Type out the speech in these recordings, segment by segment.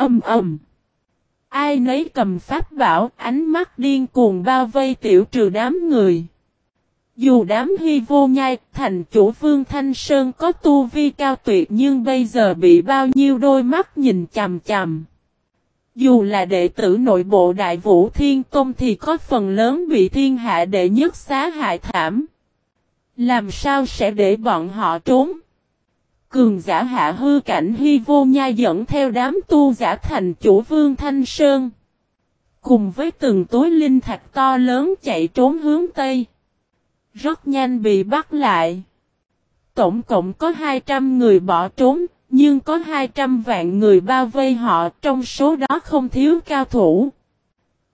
Âm ầm. Ai nấy cầm pháp bảo, ánh mắt điên cuồng bao vây tiểu trừ đám người. Dù đám hy vô nhai, thành chủ vương Thanh Sơn có tu vi cao tuyệt nhưng bây giờ bị bao nhiêu đôi mắt nhìn chằm chằm. Dù là đệ tử nội bộ Đại Vũ Thiên Tôn thì có phần lớn bị thiên hạ đệ nhất xá hại thảm. Làm sao sẽ để bọn họ trốn? Cường giả hạ hư cảnh hy vô nha dẫn theo đám tu giả thành chủ vương Thanh Sơn. Cùng với từng túi linh thạch to lớn chạy trốn hướng Tây. Rất nhanh bị bắt lại. Tổng cộng có 200 người bỏ trốn, nhưng có 200 vạn người bao vây họ, trong số đó không thiếu cao thủ.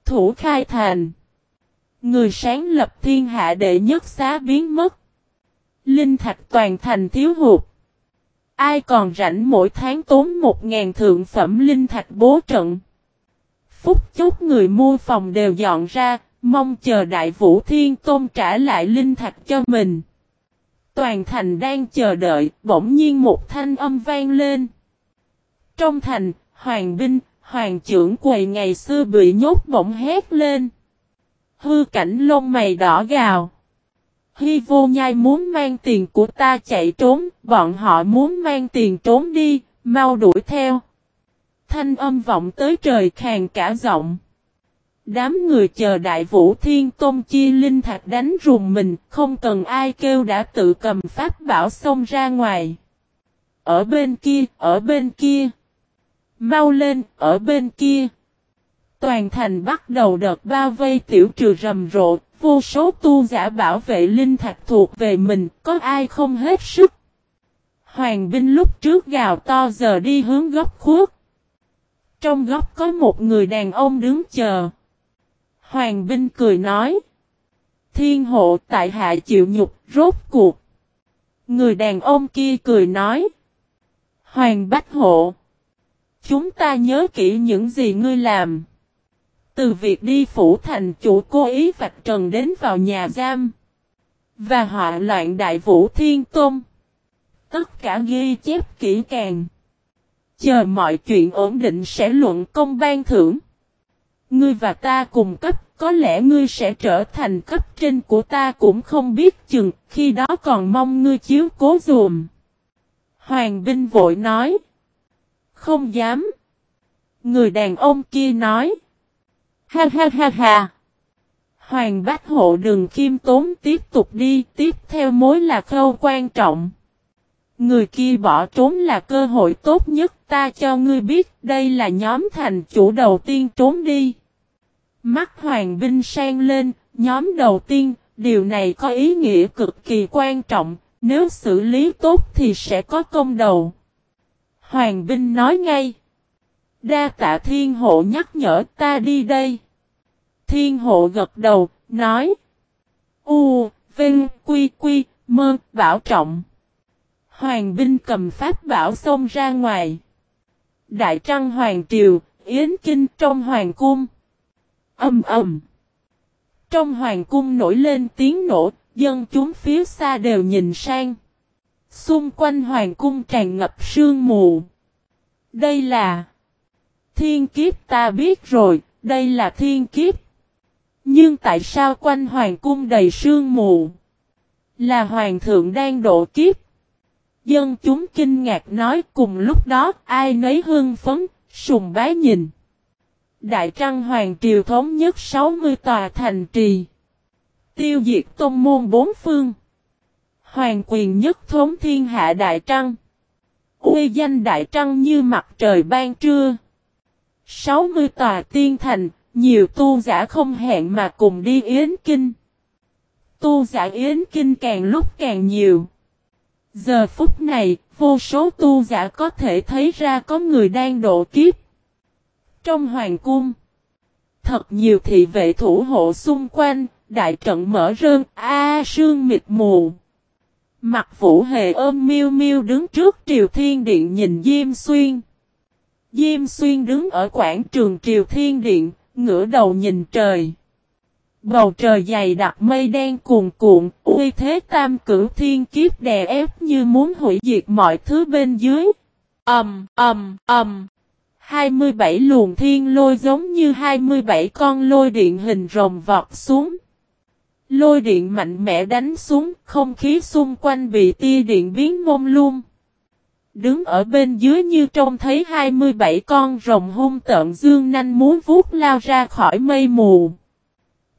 Thủ khai thành. Người sáng lập thiên hạ đệ nhất xá biến mất. Linh thạch toàn thành thiếu hụt. Ai còn rảnh mỗi tháng tốn một ngàn thượng phẩm linh thạch bố trận. Phúc chốc người mua phòng đều dọn ra, mong chờ đại vũ thiên tôn trả lại linh thạch cho mình. Toàn thành đang chờ đợi, bỗng nhiên một thanh âm vang lên. Trong thành, hoàng binh, hoàng trưởng quầy ngày xưa bị nhốt bỗng hét lên. Hư cảnh lông mày đỏ gào. Hy vô nhai muốn mang tiền của ta chạy trốn, bọn họ muốn mang tiền trốn đi, mau đuổi theo. Thanh âm vọng tới trời khàn cả giọng. Đám người chờ đại vũ thiên tôn chi linh thạch đánh rùng mình, không cần ai kêu đã tự cầm pháp bảo xông ra ngoài. Ở bên kia, ở bên kia. Mau lên, ở bên kia. Toàn thành bắt đầu đợt bao vây tiểu trừ rầm rộ, vô số tu giả bảo vệ linh thạch thuộc về mình, có ai không hết sức. Hoàng binh lúc trước gào to giờ đi hướng góc khuất. Trong góc có một người đàn ông đứng chờ. Hoàng binh cười nói. Thiên hộ tại hạ chịu nhục, rốt cuộc. Người đàn ông kia cười nói. Hoàng bách hộ. Chúng ta nhớ kỹ những gì ngươi làm. Từ việc đi phủ thành chủ cố ý vạch trần đến vào nhà giam. Và họa loạn đại vũ thiên tôn. Tất cả ghi chép kỹ càng. Chờ mọi chuyện ổn định sẽ luận công ban thưởng. Ngươi và ta cùng cấp, có lẽ ngươi sẽ trở thành cấp trên của ta cũng không biết chừng, khi đó còn mong ngươi chiếu cố dùm. Hoàng binh vội nói. Không dám. Người đàn ông kia nói. Ha ha ha ha. Hoàng bách hộ đừng Kim tốn tiếp tục đi, tiếp theo mối là khâu quan trọng. Người kia bỏ trốn là cơ hội tốt nhất ta cho ngươi biết đây là nhóm thành chủ đầu tiên trốn đi. Mắt hoàng binh sang lên, nhóm đầu tiên, điều này có ý nghĩa cực kỳ quan trọng, nếu xử lý tốt thì sẽ có công đầu. Hoàng binh nói ngay. Đa tạ thiên hộ nhắc nhở ta đi đây. Thiên hộ gật đầu, nói. U, Vinh, Quy, Quy, Mơ, Bảo Trọng. Hoàng binh cầm pháp bảo xông ra ngoài. Đại trăng Hoàng Triều, Yến Kinh trong Hoàng Cung. Âm ầm. Trong Hoàng Cung nổi lên tiếng nổ, dân chúng phía xa đều nhìn sang. Xung quanh Hoàng Cung tràn ngập sương mù. Đây là thiên kiếp ta biết rồi, đây là thiên kiếp. Nhưng tại sao quanh Hoàng Cung đầy sương mù? Là Hoàng thượng đang độ kiếp. Dân chúng kinh ngạc nói cùng lúc đó ai nấy hương phấn, sùng bái nhìn. Đại Trăng Hoàng Triều thống nhất 60 tòa thành trì. Tiêu diệt tôn môn bốn phương. Hoàng quyền nhất thống thiên hạ Đại Trăng. Uy danh Đại Trăng như mặt trời ban trưa. 60 tòa tiên thành, nhiều tu giả không hẹn mà cùng đi Yến Kinh. Tu giả Yến Kinh càng lúc càng nhiều. Giờ phút này, vô số tu giả có thể thấy ra có người đang độ kiếp. Trong hoàng cung, thật nhiều thị vệ thủ hộ xung quanh, đại trận mở rơn, a sương mịt mù. Mặt vũ hề ôm miêu miêu đứng trước triều thiên điện nhìn Diêm Xuyên. Diêm Xuyên đứng ở quảng trường triều thiên điện, ngửa đầu nhìn trời. Bầu trời dày đặc mây đen cuồn cuộn, uy thế tam cử thiên kiếp đè ép như muốn hủy diệt mọi thứ bên dưới. Ầm, ầm, ầm. 27 luồng thiên lôi giống như 27 con lôi điện hình rồng vọt xuống. Lôi điện mạnh mẽ đánh xuống, không khí xung quanh bị tia điện biến mông lung. Đứng ở bên dưới như trông thấy 27 con rồng hung tợn dương nanh muốn vuốt lao ra khỏi mây mù.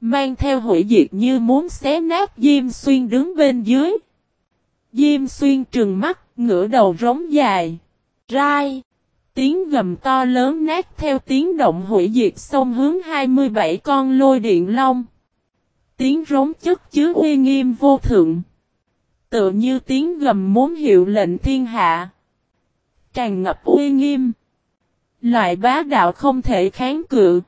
Mang theo hủy diệt như muốn xé nát Diêm Xuyên đứng bên dưới. Diêm Xuyên trừng mắt, ngửa đầu rống dài. Rai! Tiếng gầm to lớn nát theo tiếng động hủy diệt xông hướng 27 con lôi điện long. Tiếng rống chất chứa uy nghiêm vô thượng. Tựa như tiếng gầm muốn hiệu lệnh thiên hạ. Tràn ngập uy nghiêm. Loại bá đạo không thể kháng cự.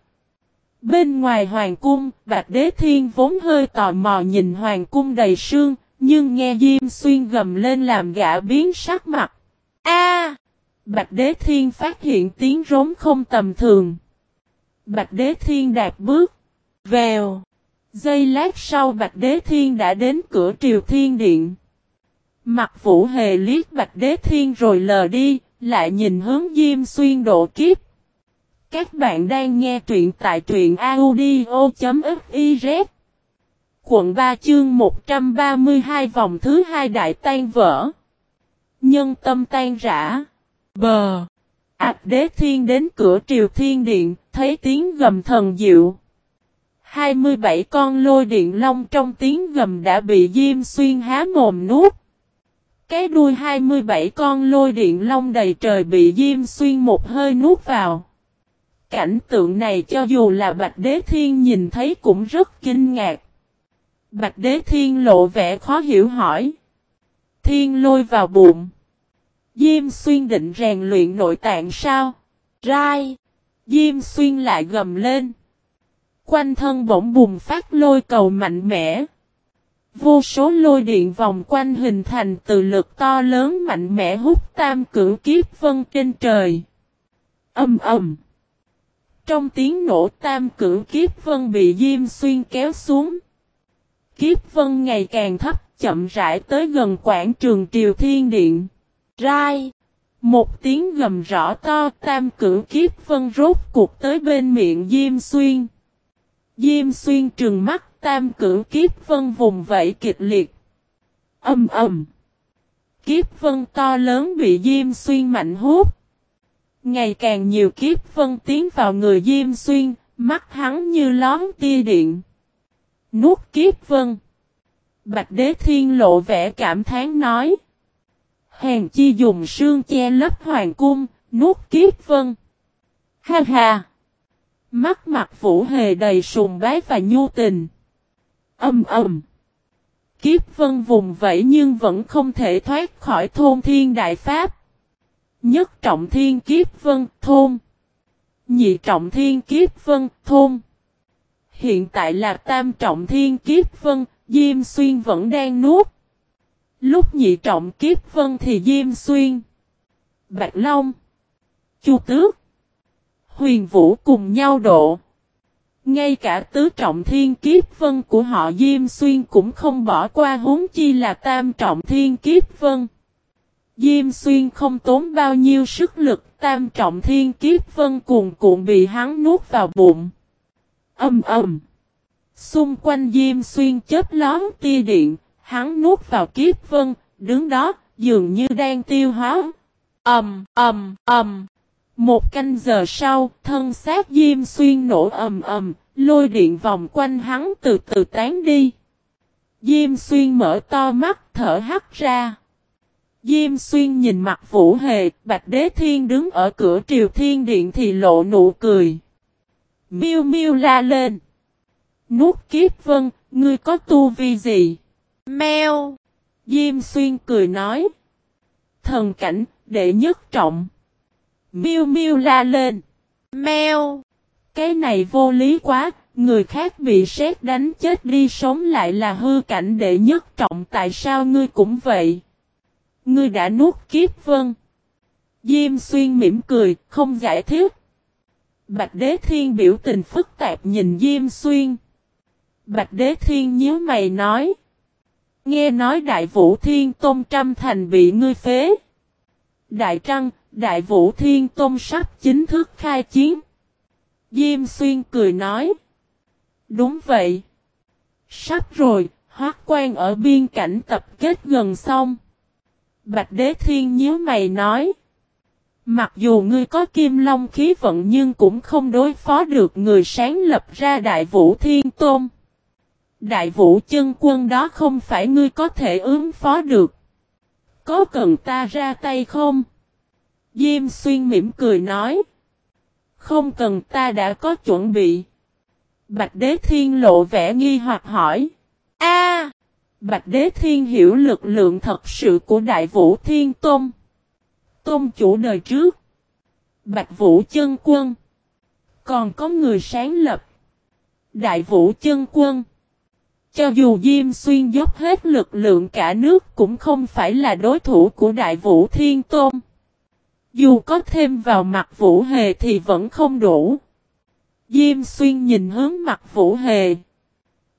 Bên ngoài hoàng cung, Bạch Đế Thiên vốn hơi tò mò nhìn hoàng cung đầy sương, nhưng nghe Diêm Xuyên gầm lên làm gã biến sắc mặt. A! Bạch Đế Thiên phát hiện tiếng rống không tầm thường. Bạch Đế Thiên đạp bước. Vèo. Giây lát sau Bạch Đế Thiên đã đến cửa Triều Thiên Điện. Mặt Vũ Hề liếc Bạch Đế Thiên rồi lờ đi, lại nhìn hướng Diêm Xuyên độ kiếp. Các bạn đang nghe truyện tại truyện audio.fiz Quận 3 chương 132 vòng thứ hai đại tan vỡ. Nhân tâm tan rã. Bờ. Ảc đế thiên đến cửa triều thiên điện, thấy tiếng gầm thần diệu. 27 con lôi điện long trong tiếng gầm đã bị Diêm Xuyên há mồm nuốt. Cái đuôi 27 con lôi điện long đầy trời bị Diêm Xuyên một hơi nuốt vào. Cảnh tượng này cho dù là Bạch Đế Thiên nhìn thấy cũng rất kinh ngạc. Bạch Đế Thiên lộ vẻ khó hiểu hỏi. Thiên lôi vào bụng. Diêm xuyên định rèn luyện nội tạng sao? Rai! Diêm xuyên lại gầm lên. Quanh thân bỗng bùng phát lôi cầu mạnh mẽ. Vô số lôi điện vòng quanh hình thành từ lực to lớn mạnh mẽ hút tam cửu kiếp vân trên trời. Âm ầm. Trong tiếng nổ tam cửu kiếp vân bị Diêm Xuyên kéo xuống. Kiếp vân ngày càng thấp, chậm rãi tới gần quảng trường Triều Thiên Điện. Rai. Một tiếng gầm rõ to, tam cửu kiếp vân rốt cuộc tới bên miệng Diêm Xuyên. Diêm Xuyên trừng mắt tam cửu kiếp vân vùng vẫy kịch liệt. Âm ầm. Kiếp vân to lớn bị Diêm Xuyên mạnh hút. Ngày càng nhiều kiếp vân tiến vào người Diêm Xuyên, mắt hắn như lón tia điện. Nuốt kiếp vân. Bạch Đế Thiên lộ vẻ cảm thán nói. Hèn chi dùng sương che lấp hoàng cung, nuốt kiếp vân. Ha ha! Mắt mặt vũ hề đầy sùng bái và nhu tình. Âm ầm! Kiếp vân vùng vẫy nhưng vẫn không thể thoát khỏi thôn thiên đại pháp. Nhất trọng thiên kiếp vân thôn. Nhị trọng thiên kiếp vân thôn. Hiện tại là tam trọng thiên kiếp vân, Diêm Xuyên vẫn đang nuốt. Lúc nhị trọng kiếp vân thì Diêm Xuyên, Bạch Long, Chu Tước, Huyền Vũ cùng nhau độ. Ngay cả tứ trọng thiên kiếp vân của họ Diêm Xuyên cũng không bỏ qua huống chi là tam trọng thiên kiếp vân. Diêm Xuyên không tốn bao nhiêu sức lực, tam trọng thiên kiếp vân cuồn cuộn bị hắn nuốt vào bụng. Âm ầm. Xung quanh Diêm Xuyên chết lón tia điện, Hắn nuốt vào kiếp vân, đứng đó, dường như đang tiêu hóa. Ầm, ầm, ầm. Một canh giờ sau, thân xác Diêm Xuyên nổ ầm ầm, lôi điện vòng quanh hắn từ từ tán đi. Diêm Xuyên mở to mắt, thở hắt ra. Diêm Xuyên nhìn mặt Vũ Hề, Bạch Đế Thiên đứng ở cửa Triều Thiên Điện thì lộ nụ cười. Miêu miêu la lên. Nuốt kiếp vân, ngươi có tu vi gì? Mèo! Diêm xuyên cười nói. Thần cảnh, đệ nhất trọng. Miu Miu la lên. Mèo! Cái này vô lý quá, người khác bị sét đánh chết đi sống lại là hư cảnh đệ nhất trọng tại sao ngươi cũng vậy? Ngươi đã nuốt kiếp vân. Diêm xuyên mỉm cười, không giải thích. Bạch đế thiên biểu tình phức tạp nhìn Diêm xuyên. Bạch đế thiên nhớ mày nói. Nghe nói đại vũ thiên tôn trăm thành bị ngươi phế. Đại trăng, Đại Vũ Thiên Tôn sắp chính thức khai chiến. Diêm Xuyên cười nói. Đúng vậy. Sắp rồi, hoác quan ở biên cảnh tập kết gần xong. Bạch Đế Thiên nhớ mày nói. Mặc dù ngươi có kim long khí vận nhưng cũng không đối phó được người sáng lập ra Đại Vũ Thiên Tôn. Đại Vũ chân quân đó không phải ngươi có thể ứng phó được. Có cần ta ra tay không? Diêm xuyên mỉm cười nói. Không cần ta đã có chuẩn bị. Bạch Đế Thiên lộ vẻ nghi hoặc hỏi. A, Bạch Đế Thiên hiểu lực lượng thật sự của Đại Vũ Thiên Tôn. Tôn chủ đời trước. Bạch Vũ Chân Quân. Còn có người sáng lập. Đại Vũ Chân Quân. Cho dù Diêm Xuyên dốc hết lực lượng cả nước cũng không phải là đối thủ của Đại Vũ Thiên Tôn. Dù có thêm vào mặt Vũ Hề thì vẫn không đủ. Diêm Xuyên nhìn hướng mặt Vũ Hề.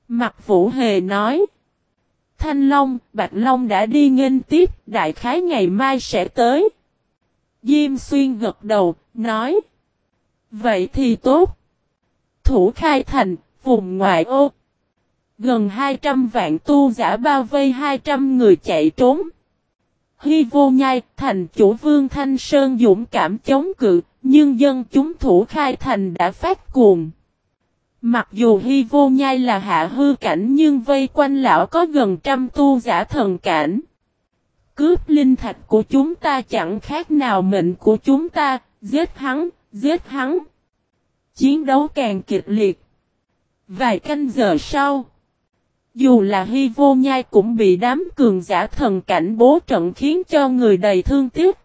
Mặt Vũ Hề nói. Thanh Long, Bạch Long đã đi nghênh tiếp, đại khái ngày mai sẽ tới. Diêm Xuyên gật đầu, nói. Vậy thì tốt. Thủ khai thành, vùng ngoại ô. Gần 200 vạn tu giả bao vây 200 người chạy trốn. Hy vô nhai, thành chủ vương Thanh Sơn dũng cảm chống cự, nhưng dân chúng thủ khai thành đã phát cuồng. Mặc dù Hy vô nhai là hạ hư cảnh nhưng vây quanh lão có gần trăm tu giả thần cảnh. Cướp linh thạch của chúng ta chẳng khác nào mệnh của chúng ta, giết hắn, giết hắn. Chiến đấu càng kịch liệt. Vài canh giờ sau. Dù là hy vô nhai cũng bị đám cường giả thần cảnh bố trận khiến cho người đầy thương tiếc.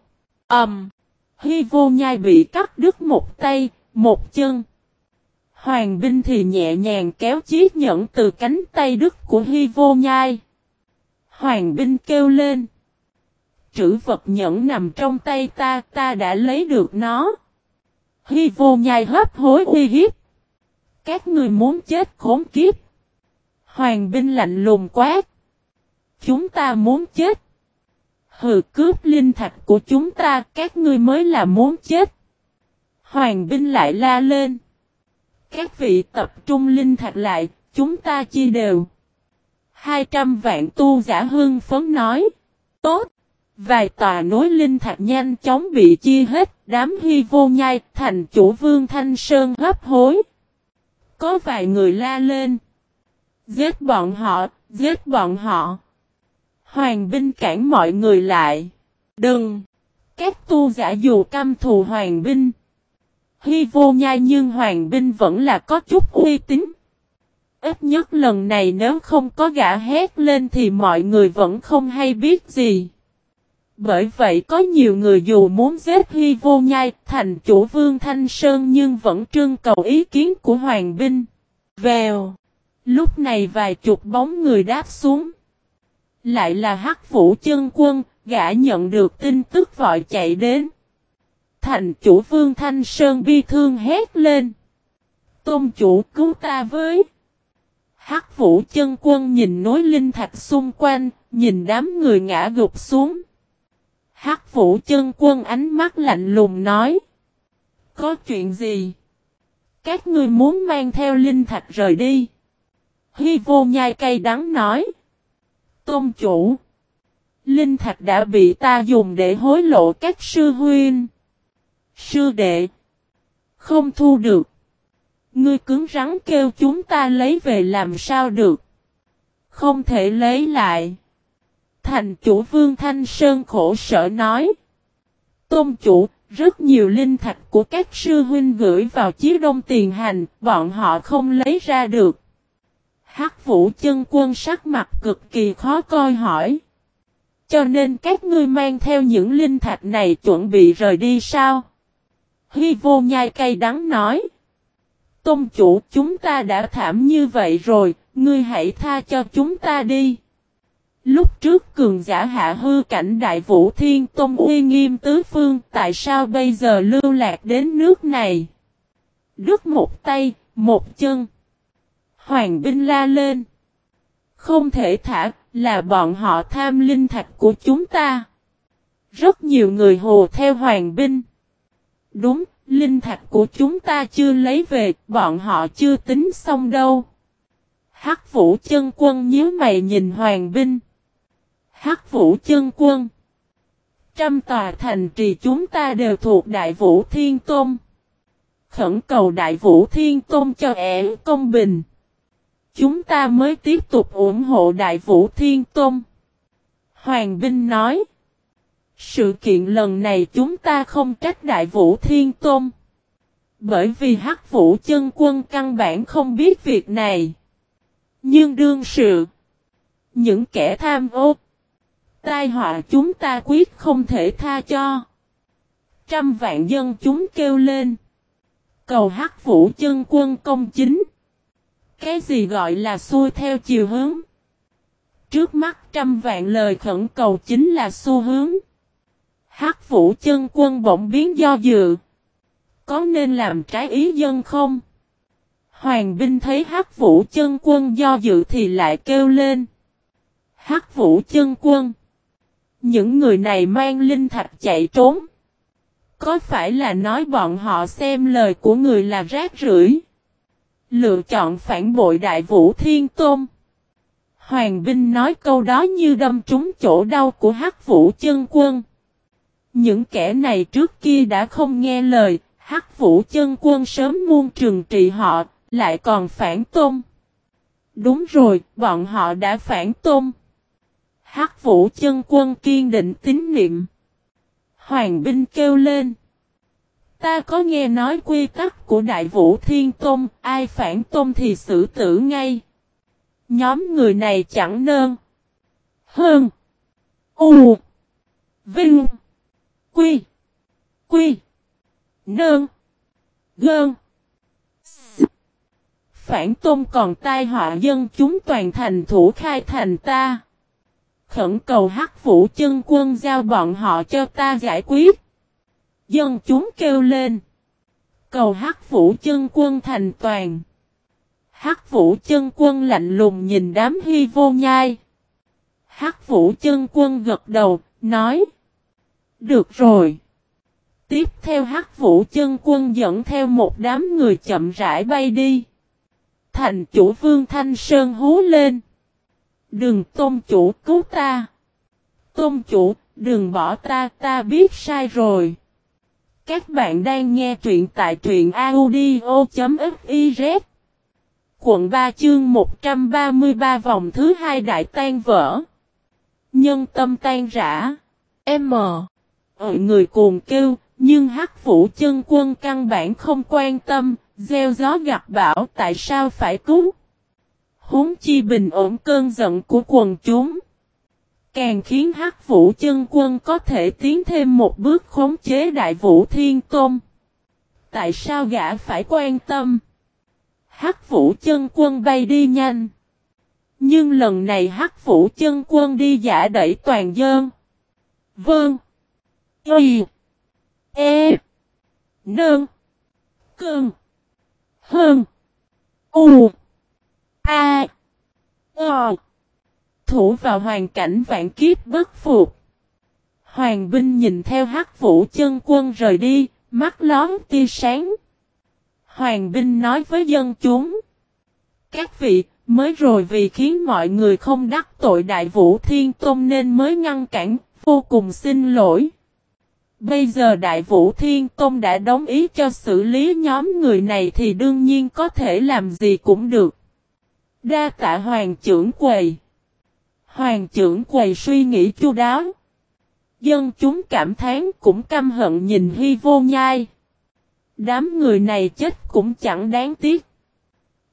Ẩm. Um, hy vô nhai bị cắt đứt một tay, một chân. Hoàng binh thì nhẹ nhàng kéo chiếc nhẫn từ cánh tay đứt của hy vô nhai. Hoàng binh kêu lên. Trữ vật nhẫn nằm trong tay ta, ta đã lấy được nó. Hy vô nhai hấp hối uy hiếp. Các người muốn chết khốn kiếp. Hoàng binh lạnh lùng quát. Chúng ta muốn chết. Hừ cướp linh thạch của chúng ta, các ngươi mới là muốn chết. Hoàng binh lại la lên. Các vị tập trung linh thạch lại, chúng ta chia đều. 200 vạn tu giả hương phấn nói. Tốt. Vài tòa nối linh thạch nhanh chóng bị chia hết, đám hy vô nhai, thành chủ vương Thanh Sơn hấp hối. Có vài người la lên. Giết bọn họ, giết bọn họ. Hoàng binh cản mọi người lại. Đừng! Các tu giả dù căm thù hoàng binh. Hy vô nhai nhưng hoàng binh vẫn là có chút uy tín. Ít nhất lần này nếu không có gã hét lên thì mọi người vẫn không hay biết gì. Bởi vậy có nhiều người dù muốn giết Hy vô nhai thành chủ vương Thanh Sơn nhưng vẫn trưng cầu ý kiến của hoàng binh. Vèo! Lúc này vài chục bóng người đáp xuống. Lại là hắc vũ chân quân, gã nhận được tin tức vội chạy đến. Thành chủ vương Thanh Sơn bi thương hét lên. Tôn chủ cứu ta với. Hắc vũ chân quân nhìn nối linh thạch xung quanh, nhìn đám người ngã gục xuống. Hắc vũ chân quân ánh mắt lạnh lùng nói. Có chuyện gì? Các ngươi muốn mang theo linh thạch rời đi. Hy vô nhai cây đắng nói. Tôn chủ. Linh thạch đã bị ta dùng để hối lộ các sư huynh. Sư đệ. Không thu được. Ngươi cứng rắn kêu chúng ta lấy về làm sao được. Không thể lấy lại. Thành chủ vương Thanh Sơn khổ sở nói. Tôn chủ, rất nhiều linh thạch của các sư huynh gửi vào chiếc đông tiền hành, bọn họ không lấy ra được. Hắc vũ chân quân sắc mặt cực kỳ khó coi hỏi. Cho nên các ngươi mang theo những linh thạch này chuẩn bị rời đi sao? Hy vô nhai cây đắng nói. Tôn chủ chúng ta đã thảm như vậy rồi, ngươi hãy tha cho chúng ta đi. Lúc trước cường giả hạ hư cảnh đại vũ thiên tôn uy nghiêm tứ phương, tại sao bây giờ lưu lạc đến nước này? Đứt một tay, một chân. Hoàng binh la lên. Không thể thả, là bọn họ tham linh thạch của chúng ta. Rất nhiều người hồ theo hoàng binh. Đúng, linh thạch của chúng ta chưa lấy về, bọn họ chưa tính xong đâu. Hắc vũ chân quân nhíu mày nhìn hoàng binh. Hắc vũ chân quân. Trăm tòa thành trì chúng ta đều thuộc Đại Vũ Thiên Tôn. Khẩn cầu Đại Vũ Thiên Tôn cho ẻ công bình. Chúng ta mới tiếp tục ủng hộ Đại Vũ Thiên Tôn. Hoàng Binh nói. Sự kiện lần này chúng ta không trách Đại Vũ Thiên Tôn. Bởi vì Hắc Vũ chân quân căn bản không biết việc này. Nhưng đương sự. Những kẻ tham ô. Tai họa chúng ta quyết không thể tha cho. Trăm vạn dân chúng kêu lên. Cầu Hắc Vũ chân quân công chính. Cái gì gọi là xuôi theo chiều hướng? Trước mắt trăm vạn lời khẩn cầu chính là xu hướng. Hắc Vũ chân quân bỗng biến do dự. Có nên làm trái ý dân không? Hoàng binh thấy Hắc Vũ chân quân do dự thì lại kêu lên. Hắc Vũ chân quân. Những người này mang linh thạch chạy trốn. Có phải là nói bọn họ xem lời của người là rác rưởi? Lựa chọn phản bội Đại Vũ Thiên Tôn. Hoàng binh nói câu đó như đâm trúng chỗ đau của Hắc Vũ chân quân. Những kẻ này trước kia đã không nghe lời, Hắc Vũ chân quân sớm muôn trừng trị họ, lại còn phản tôn. Đúng rồi, bọn họ đã phản tôn. Hắc Vũ chân quân kiên định tín niệm. Hoàng binh kêu lên. Ta có nghe nói quy tắc của Đại Vũ Thiên Tôn, ai phản tôn thì xử tử ngay. Nhóm người này chẳng nơn. Hơn. U. Vinh. Quy. Quy. Nơn. Gơn. Phản tôn còn tai họa dân chúng toàn thành thủ khai thành ta. Khẩn cầu hắc vũ chân quân giao bọn họ cho ta giải quyết. Dân chúng kêu lên. Cầu hắc vũ chân quân thành toàn. Hắc vũ chân quân lạnh lùng nhìn đám hy vô nhai. Hắc vũ chân quân gật đầu, nói. Được rồi. Tiếp theo hắc vũ chân quân dẫn theo một đám người chậm rãi bay đi. Thành chủ vương Thanh Sơn hú lên. Đừng tôn chủ cứu ta. Tôn chủ, đừng bỏ ta, ta biết sai rồi. Các bạn đang nghe truyện tại truyện audio.fiz Quận 3 chương 133 vòng thứ hai đại tan vỡ. Nhân tâm tan rã. M. Ở người cuồng kêu, nhưng hắc vũ chân quân căn bản không quan tâm, gieo gió gặp bão tại sao phải cứu. Huống chi bình ổn cơn giận của quần chúng. Càng khiến hắc vũ chân quân có thể tiến thêm một bước khống chế đại vũ thiên tôn. Tại sao gã phải quan tâm? Hắc vũ chân quân bay đi nhanh. Nhưng lần này hắc vũ chân quân đi giả đẩy toàn dân. Vâng. Y. E. Nương. Cơn. Hơn. U. A. o Thủ vào hoàn cảnh vạn kiếp bất phục. Hoàng binh nhìn theo hắc vũ chân quân rời đi, mắt lón tia sáng. Hoàng binh nói với dân chúng. Các vị, mới rồi vì khiến mọi người không đắc tội đại vũ thiên tôn nên mới ngăn cản, vô cùng xin lỗi. Bây giờ Đại Vũ Thiên Tôn đã đồng ý cho xử lý nhóm người này thì đương nhiên có thể làm gì cũng được. Đa tạ Hoàng trưởng quầy. Hoàng trưởng quầy suy nghĩ chu đáo. Dân chúng cảm thán cũng căm hận nhìn Hy vô nhai. Đám người này chết cũng chẳng đáng tiếc.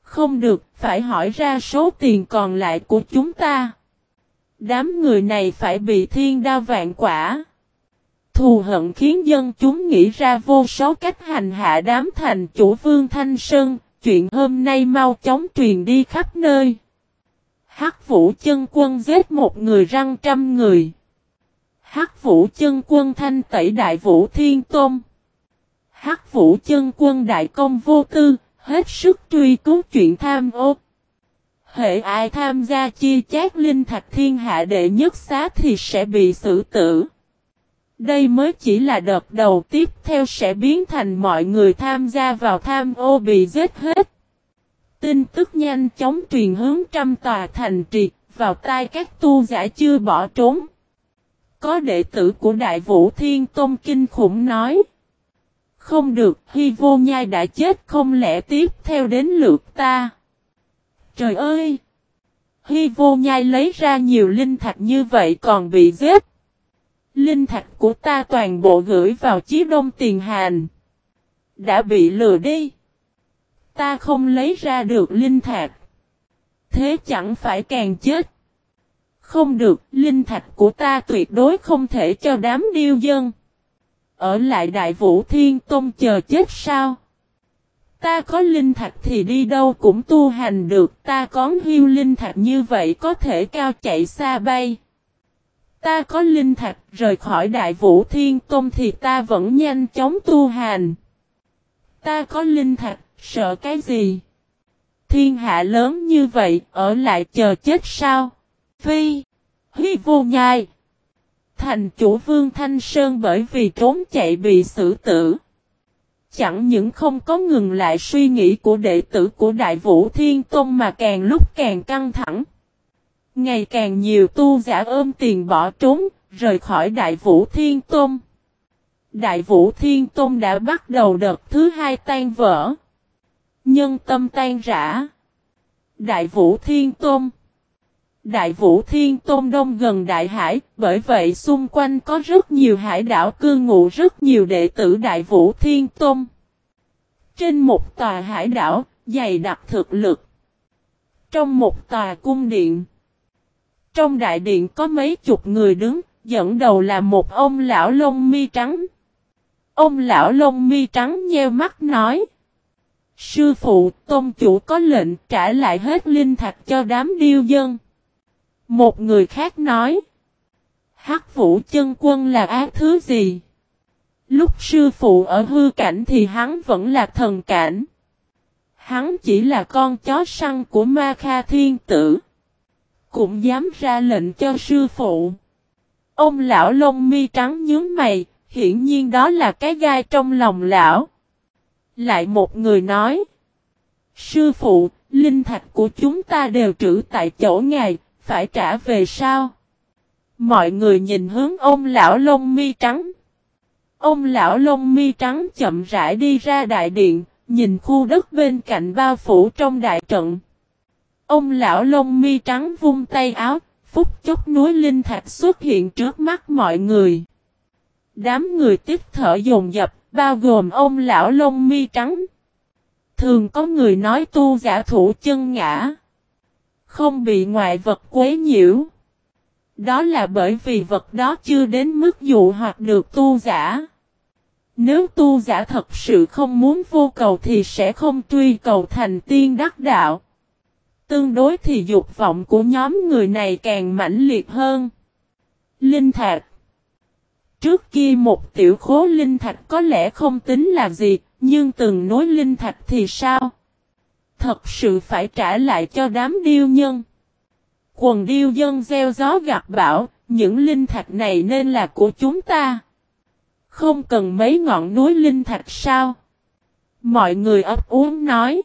Không được, phải hỏi ra số tiền còn lại của chúng ta. Đám người này phải bị thiên đao vạn quả. Thù hận khiến dân chúng nghĩ ra vô số cách hành hạ đám thành chủ vương Thanh Sơn, chuyện hôm nay mau chóng truyền đi khắp nơi. Hắc vũ chân quân giết một người răng trăm người. Hắc vũ chân quân thanh tẩy đại vũ thiên tôn. Hắc vũ chân quân đại công vô tư, hết sức truy cứu chuyện tham ô. Hệ ai tham gia chi chác linh thạch thiên hạ đệ nhất xá thì sẽ bị xử tử. Đây mới chỉ là đợt đầu tiếp theo sẽ biến thành mọi người tham gia vào tham ô bị giết hết. Tin tức nhanh chóng truyền hướng trăm tòa thành trì, vào tai các tu giả chưa bỏ trốn. Có đệ tử của Đại Vũ Thiên Tôn Kinh khủng nói. Không được, Hy Vô Nhai đã chết không lẽ tiếp theo đến lượt ta. Trời ơi! Hy Vô Nhai lấy ra nhiều linh thạch như vậy còn bị giết. Linh thạch của ta toàn bộ gửi vào chí đông tiền hàn. Đã bị lừa đi. Ta không lấy ra được linh thạch. Thế chẳng phải càng chết. Không được, linh thạch của ta tuyệt đối không thể cho đám điêu dân. Ở lại đại vũ thiên tôn chờ chết sao? Ta có linh thạch thì đi đâu cũng tu hành được, ta có hiu linh thạch như vậy có thể cao chạy xa bay. Ta có linh thạch rời khỏi đại vũ thiên tôn thì ta vẫn nhanh chóng tu hành. Ta có linh thạch, sợ cái gì? Thiên hạ lớn như vậy, ở lại chờ chết sao? Phi, huy vô nhai. Thành chủ Vương Thanh Sơn bởi vì trốn chạy bị xử tử. Chẳng những không có ngừng lại suy nghĩ của đệ tử của Đại Vũ Thiên Tôn mà càng lúc càng căng thẳng. Ngày càng nhiều tu giả ôm tiền bỏ trốn, rời khỏi Đại Vũ Thiên Tôn. Đại Vũ Thiên Tôn đã bắt đầu đợt thứ hai tan vỡ. Nhân tâm tan rã. Đại Vũ Thiên Tôn Đại Vũ Thiên Tôn Đông gần Đại Hải, bởi vậy xung quanh có rất nhiều hải đảo cư ngụ rất nhiều đệ tử Đại Vũ Thiên Tôn. Trên một tòa hải đảo, dày đặc thực lực. Trong một tòa cung điện. Trong đại điện có mấy chục người đứng, dẫn đầu là một ông lão lông mi trắng. Ông lão lông mi trắng nheo mắt nói. Sư phụ, tôn chủ có lệnh trả lại hết linh thạch cho đám điêu dân. Một người khác nói. Hắc vũ chân quân là ác thứ gì? Lúc sư phụ ở hư cảnh thì hắn vẫn là thần cảnh. Hắn chỉ là con chó săn của ma kha thiên tử. Cũng dám ra lệnh cho sư phụ. Ông lão lông mi trắng nhướng mày, hiển nhiên đó là cái gai trong lòng lão. Lại một người nói. Sư phụ, linh thạch của chúng ta đều trữ tại chỗ ngài, phải trả về sao? Mọi người nhìn hướng ông lão lông mi trắng. Ông lão lông mi trắng chậm rãi đi ra đại điện, nhìn khu đất bên cạnh bao phủ trong đại trận. Ông lão lông mi trắng vung tay áo, phút chốc núi linh thạch xuất hiện trước mắt mọi người. Đám người tiếp thở dồn dập, bao gồm ông lão lông mi trắng. Thường có người nói tu giả thủ chân ngã. Không bị ngoại vật quấy nhiễu. Đó là bởi vì vật đó chưa đến mức dụ hoặc được tu giả. Nếu tu giả thật sự không muốn vô cầu thì sẽ không truy cầu thành tiên đắc đạo. Tương đối thì dục vọng của nhóm người này càng mãnh liệt hơn. Linh thạch Trước kia một tiểu khố linh thạch có lẽ không tính là gì, nhưng từng nối linh thạch thì sao? Thật sự phải trả lại cho đám điêu nhân. Quần điêu dân gieo gió gặp bão, những linh thạch này nên là của chúng ta. Không cần mấy ngọn núi linh thạch sao? Mọi người ấp uống nói.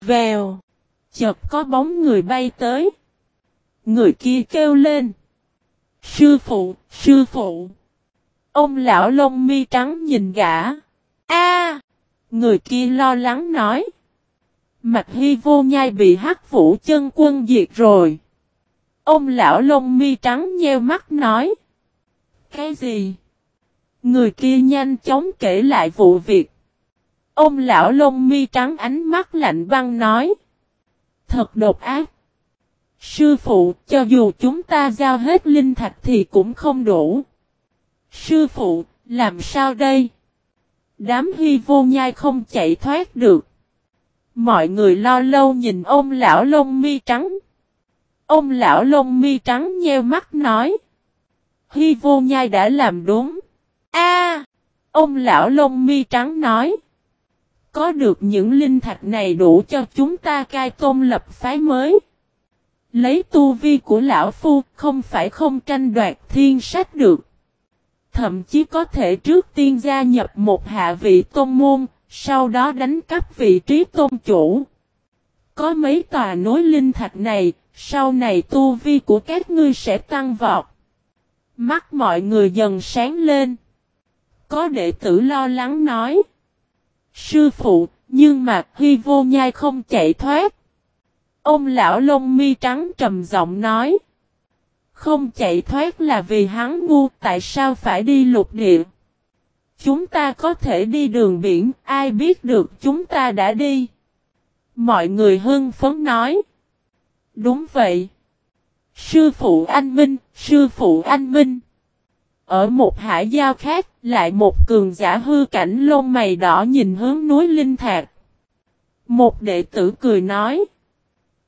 Vèo. Chợt có bóng người bay tới. Người kia kêu lên. Sư phụ, sư phụ. Ông lão lông mi trắng nhìn gã. A! người kia lo lắng nói. Mạch Hy vô nhai bị hắc vũ chân quân diệt rồi. Ông lão lông mi trắng nheo mắt nói. Cái gì? Người kia nhanh chóng kể lại vụ việc. Ông lão lông mi trắng ánh mắt lạnh băng nói. Thật độc ác. Sư phụ, cho dù chúng ta giao hết linh thạch thì cũng không đủ. Sư phụ, làm sao đây? Đám hy vô nhai không chạy thoát được. Mọi người lo lâu nhìn ông lão lông mi trắng. Ông lão lông mi trắng nheo mắt nói. Hy vô nhai đã làm đúng. A, Ông lão lông mi trắng nói. Có được những linh thạch này đủ cho chúng ta cai tôn lập phái mới. Lấy tu vi của lão phu không phải không tranh đoạt thiên sách được thậm chí có thể trước tiên gia nhập một hạ vị tôn môn, sau đó đánh cắp vị trí tôn chủ. Có mấy tòa nối linh thạch này, sau này tu vi của các ngươi sẽ tăng vọt. Mắt mọi người dần sáng lên. Có đệ tử lo lắng nói. Sư phụ, nhưng mà Hy vô nhai không chạy thoát. Ông lão lông mi trắng trầm giọng nói. Không chạy thoát là vì hắn ngu, tại sao phải đi lục địa? Chúng ta có thể đi đường biển, ai biết được chúng ta đã đi. Mọi người hưng phấn nói. Đúng vậy. Sư phụ anh Minh, sư phụ anh Minh. Ở một hải giao khác, lại một cường giả hư cảnh lông mày đỏ nhìn hướng núi Linh Thạc. Một đệ tử cười nói.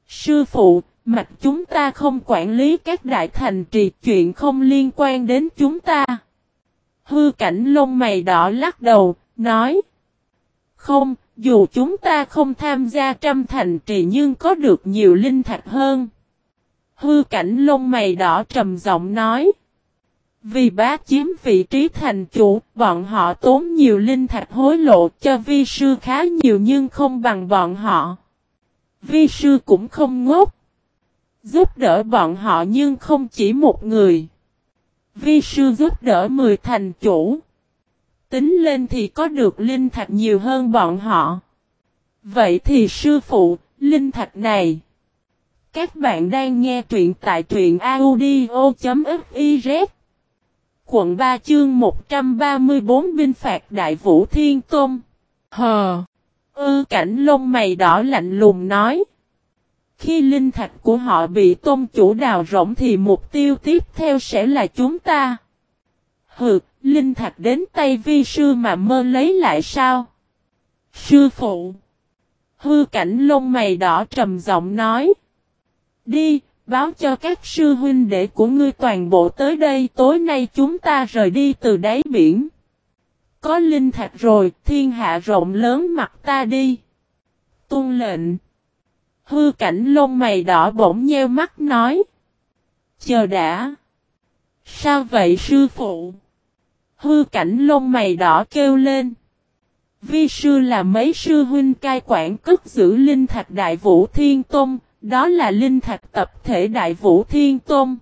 Sư phụ, mặt chúng ta không quản lý các đại thành trì chuyện không liên quan đến chúng ta. Hư cảnh lông mày đỏ lắc đầu, nói. Không, dù chúng ta không tham gia trăm thành trì nhưng có được nhiều linh thạch hơn. Hư cảnh lông mày đỏ trầm giọng nói. Vì bá chiếm vị trí thành chủ, bọn họ tốn nhiều linh thạch hối lộ cho vi sư khá nhiều nhưng không bằng bọn họ. Vi sư cũng không ngốc. Giúp đỡ bọn họ nhưng không chỉ một người. Vi sư giúp đỡ 10 thành chủ. Tính lên thì có được linh thạch nhiều hơn bọn họ. Vậy thì sư phụ, linh thạch này. Các bạn đang nghe truyện tại truyện audio.fiz Quận 3 chương 134 binh phạt Đại Vũ Thiên Tôn Hờ Ư cảnh lông mày đỏ lạnh lùng nói khi linh thạch của họ bị tôn chủ đào rỗng thì mục tiêu tiếp theo sẽ là chúng ta Hừ, linh thạch đến tay vi sư mà mơ lấy lại sao? Sư phụ Hư cảnh lông mày đỏ trầm giọng nói Đi, báo cho các sư huynh đệ của ngươi toàn bộ tới đây tối nay chúng ta rời đi từ đáy biển. Có linh thạch rồi, thiên hạ rộng lớn mặt ta đi. Tôn lệnh. Hư cảnh lông mày đỏ bỗng nheo mắt nói. Chờ đã. Sao vậy sư phụ? Hư cảnh lông mày đỏ kêu lên. Vi sư là mấy sư huynh cai quản cất giữ linh thạch đại vũ thiên tôn, đó là linh thạch tập thể Đại Vũ Thiên Tôn.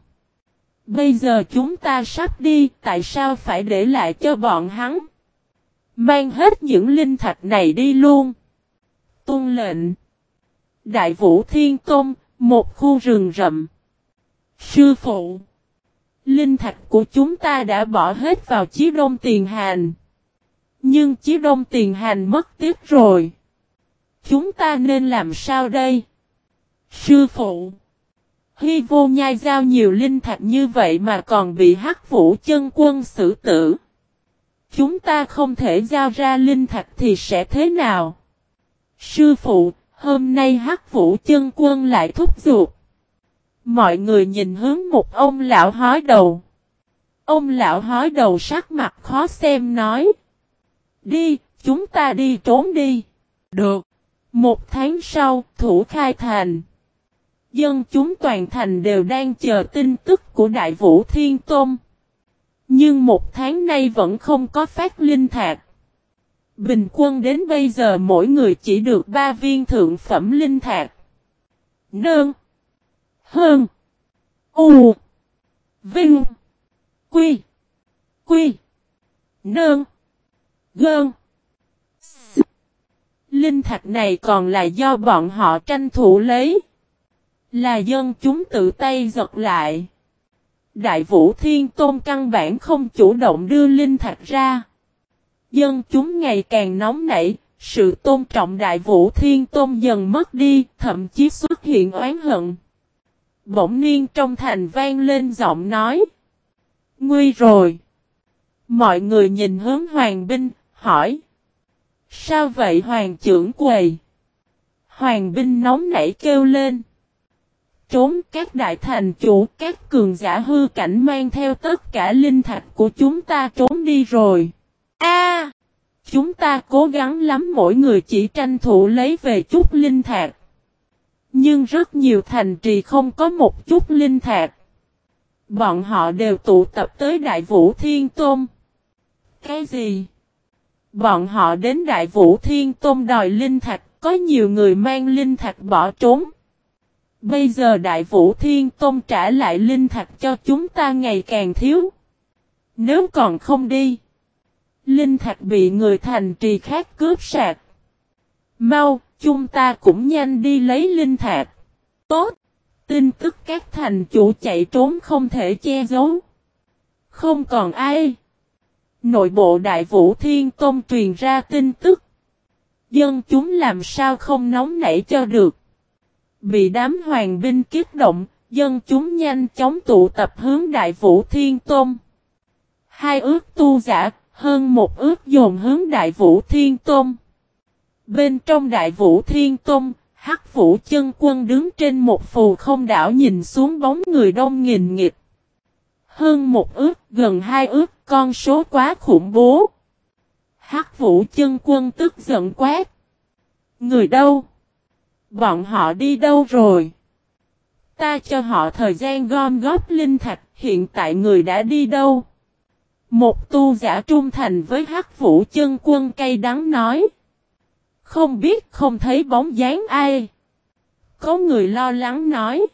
Bây giờ chúng ta sắp đi, tại sao phải để lại cho bọn hắn? Mang hết những linh thạch này đi luôn. Tôn lệnh. Đại Vũ Thiên Tôn, một khu rừng rậm. Sư phụ. Linh thạch của chúng ta đã bỏ hết vào chí đông tiền hành. Nhưng chí đông tiền hành mất tiếc rồi. Chúng ta nên làm sao đây? Sư phụ. Hy vô nhai giao nhiều linh thạch như vậy mà còn bị hắc vũ chân quân xử tử. Chúng ta không thể giao ra linh thạch thì sẽ thế nào? Sư phụ, hôm nay hắc vũ chân quân lại thúc giục. Mọi người nhìn hướng một ông lão hói đầu. Ông lão hói đầu sắc mặt khó xem nói. Đi, chúng ta đi trốn đi. Được. Một tháng sau, thủ khai thành. Dân chúng toàn thành đều đang chờ tin tức của Đại Vũ Thiên Tôn. Nhưng một tháng nay vẫn không có phát linh thạc. Bình quân đến bây giờ mỗi người chỉ được 3 viên thượng phẩm linh thạc. Nương. Hơn. U. Vinh. Quy. Quy. Nương. Gơn. Linh thạch này còn là do bọn họ tranh thủ lấy. Là dân chúng tự tay giật lại. Đại vũ thiên tôn căn bản không chủ động đưa linh thạch ra. Dân chúng ngày càng nóng nảy, sự tôn trọng đại vũ thiên tôn dần mất đi, thậm chí xuất hiện oán hận. Bỗng niên trong thành vang lên giọng nói. Nguy rồi. Mọi người nhìn hướng hoàng binh, hỏi. Sao vậy hoàng trưởng quầy? Hoàng binh nóng nảy kêu lên trốn các đại thành chủ, các cường giả hư cảnh mang theo tất cả linh thạch của chúng ta trốn đi rồi. A, Chúng ta cố gắng lắm mỗi người chỉ tranh thủ lấy về chút linh thạch. Nhưng rất nhiều thành trì không có một chút linh thạch. Bọn họ đều tụ tập tới Đại Vũ Thiên Tôn. Cái gì? Bọn họ đến Đại Vũ Thiên Tôn đòi linh thạch, có nhiều người mang linh thạch bỏ trốn. Bây giờ Đại Vũ Thiên Tôn trả lại linh thạch cho chúng ta ngày càng thiếu. Nếu còn không đi, linh thạch bị người thành trì khác cướp sạc. Mau, chúng ta cũng nhanh đi lấy linh thạch. Tốt! Tin tức các thành chủ chạy trốn không thể che giấu. Không còn ai. Nội bộ Đại Vũ Thiên Tôn truyền ra tin tức. Dân chúng làm sao không nóng nảy cho được. Bị đám hoàng binh kích động, dân chúng nhanh chóng tụ tập hướng Đại Vũ Thiên Tôn. Hai ước tu giả, hơn một ước dồn hướng Đại Vũ Thiên Tôn. Bên trong Đại Vũ Thiên Tôn, Hắc Vũ chân quân đứng trên một phù không đảo nhìn xuống bóng người đông nghìn nghịch. Hơn một ước, gần hai ước, con số quá khủng bố. Hắc Vũ chân quân tức giận quát. Người đâu? Bọn họ đi đâu rồi? Ta cho họ thời gian gom góp linh thạch, hiện tại người đã đi đâu? Một tu giả trung thành với Hắc Vũ chân quân cây đắng nói. Không biết không thấy bóng dáng ai. Có người lo lắng nói.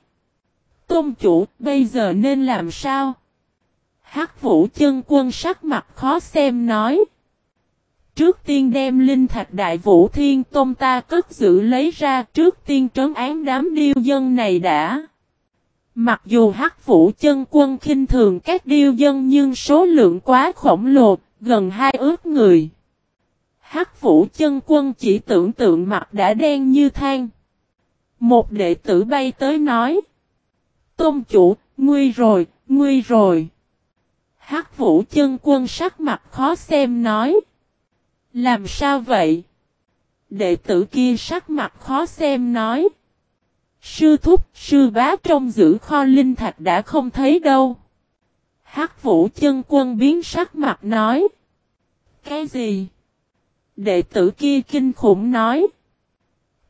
Tôn chủ, bây giờ nên làm sao? Hắc vũ chân quân sắc mặt khó xem nói. Trước tiên đem linh thạch đại vũ thiên tôn ta cất giữ lấy ra trước tiên trấn án đám điêu dân này đã. Mặc dù hắc vũ chân quân khinh thường các điêu dân nhưng số lượng quá khổng lồ, gần hai ước người. Hắc vũ chân quân chỉ tưởng tượng mặt đã đen như than. Một đệ tử bay tới nói. Tôn chủ, nguy rồi, nguy rồi. Hắc vũ chân quân sắc mặt khó xem nói. Làm sao vậy? Đệ tử kia sắc mặt khó xem nói. Sư thúc, sư bá trong giữ kho linh thạch đã không thấy đâu. Hắc vũ chân quân biến sắc mặt nói. Cái gì? Đệ tử kia kinh khủng nói.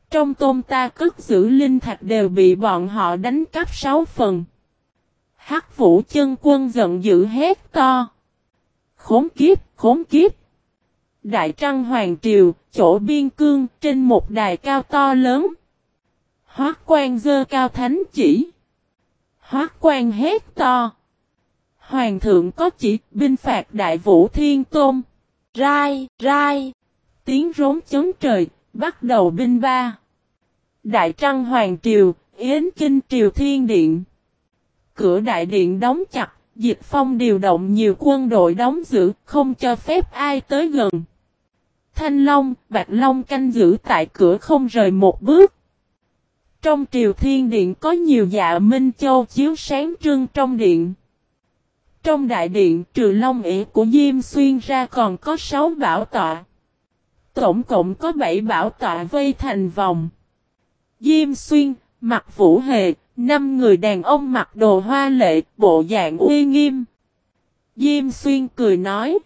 Trong tôm ta cất giữ linh thạch đều bị bọn họ đánh cắp sáu phần. Hắc vũ chân quân giận dữ hét to. Khốn kiếp, khốn kiếp. Đại trăng hoàng triều, chỗ biên cương, trên một đài cao to lớn hóa quan dơ cao thánh chỉ. hóa quan hét to. Hoàng thượng có chỉ binh phạt đại vũ thiên tôn. Rai, rai. Tiếng rống chấn trời, bắt đầu binh ba. Đại trăng hoàng triều, yến kinh triều thiên điện. Cửa đại điện đóng chặt, Diệp Phong điều động nhiều quân đội đóng giữ, không cho phép ai tới gần. Thanh Long, Bạch Long canh giữ tại cửa không rời một bước. Trong triều thiên điện có nhiều dạ Minh Châu chiếu sáng trưng trong điện. Trong đại điện trừ Long ỉ của Diêm Xuyên ra còn có 6 bảo tọa. Tổng cộng có 7 bảo tọa vây thành vòng. Diêm Xuyên, Mặt Vũ Hề, năm người đàn ông mặc đồ hoa lệ, bộ dạng uy nghiêm. Diêm Xuyên cười nói.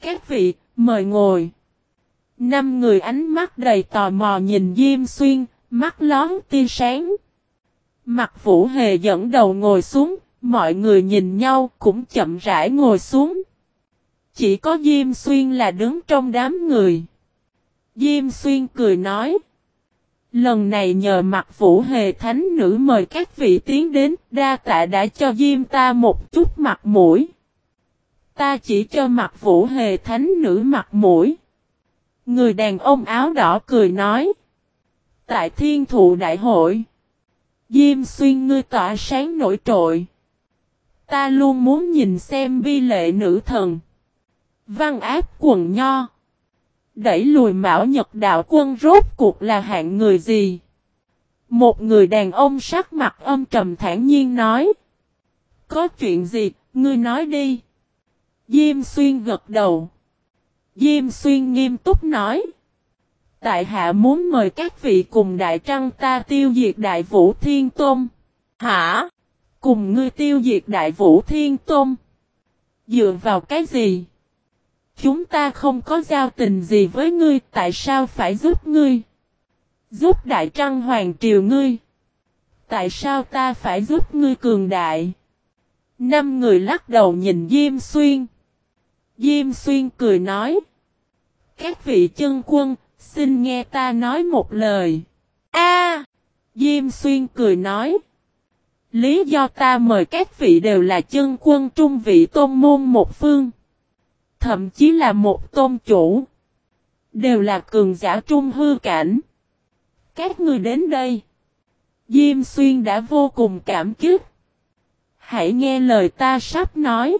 Các vị, mời ngồi. Năm người ánh mắt đầy tò mò nhìn Diêm Xuyên, mắt lón tia sáng. Mặt Vũ Hề dẫn đầu ngồi xuống, mọi người nhìn nhau cũng chậm rãi ngồi xuống. Chỉ có Diêm Xuyên là đứng trong đám người. Diêm Xuyên cười nói. Lần này nhờ mặt vũ hề thánh nữ mời các vị tiến đến, đa tạ đã cho Diêm ta một chút mặt mũi. Ta chỉ cho mặt vũ hề thánh nữ mặt mũi. Người đàn ông áo đỏ cười nói. Tại thiên thụ đại hội. Diêm xuyên ngươi tỏa sáng nổi trội. Ta luôn muốn nhìn xem bi lệ nữ thần. Văn áp quần nho. Đẩy lùi Mão Nhật Đạo quân rốt cuộc là hạng người gì? Một người đàn ông sắc mặt âm trầm thản nhiên nói. Có chuyện gì, ngươi nói đi. Diêm Xuyên gật đầu. Diêm Xuyên nghiêm túc nói. Tại hạ muốn mời các vị cùng Đại Trăng ta tiêu diệt Đại Vũ Thiên Tôn. Hả? Cùng ngươi tiêu diệt Đại Vũ Thiên Tôn. Dựa vào cái gì? Chúng ta không có giao tình gì với ngươi, tại sao phải giúp ngươi? Giúp đại trăng hoàng triều ngươi. Tại sao ta phải giúp ngươi cường đại? Năm người lắc đầu nhìn Diêm Xuyên. Diêm xuyên cười nói. Các vị chân quân, xin nghe ta nói một lời. A Diêm xuyên cười nói. Lý do ta mời các vị đều là chân quân trung vị tôn môn một phương. Thậm chí là một tôn chủ. Đều là cường giả trung hư cảnh. Các người đến đây. Diêm xuyên đã vô cùng cảm kích. Hãy nghe lời ta sắp nói.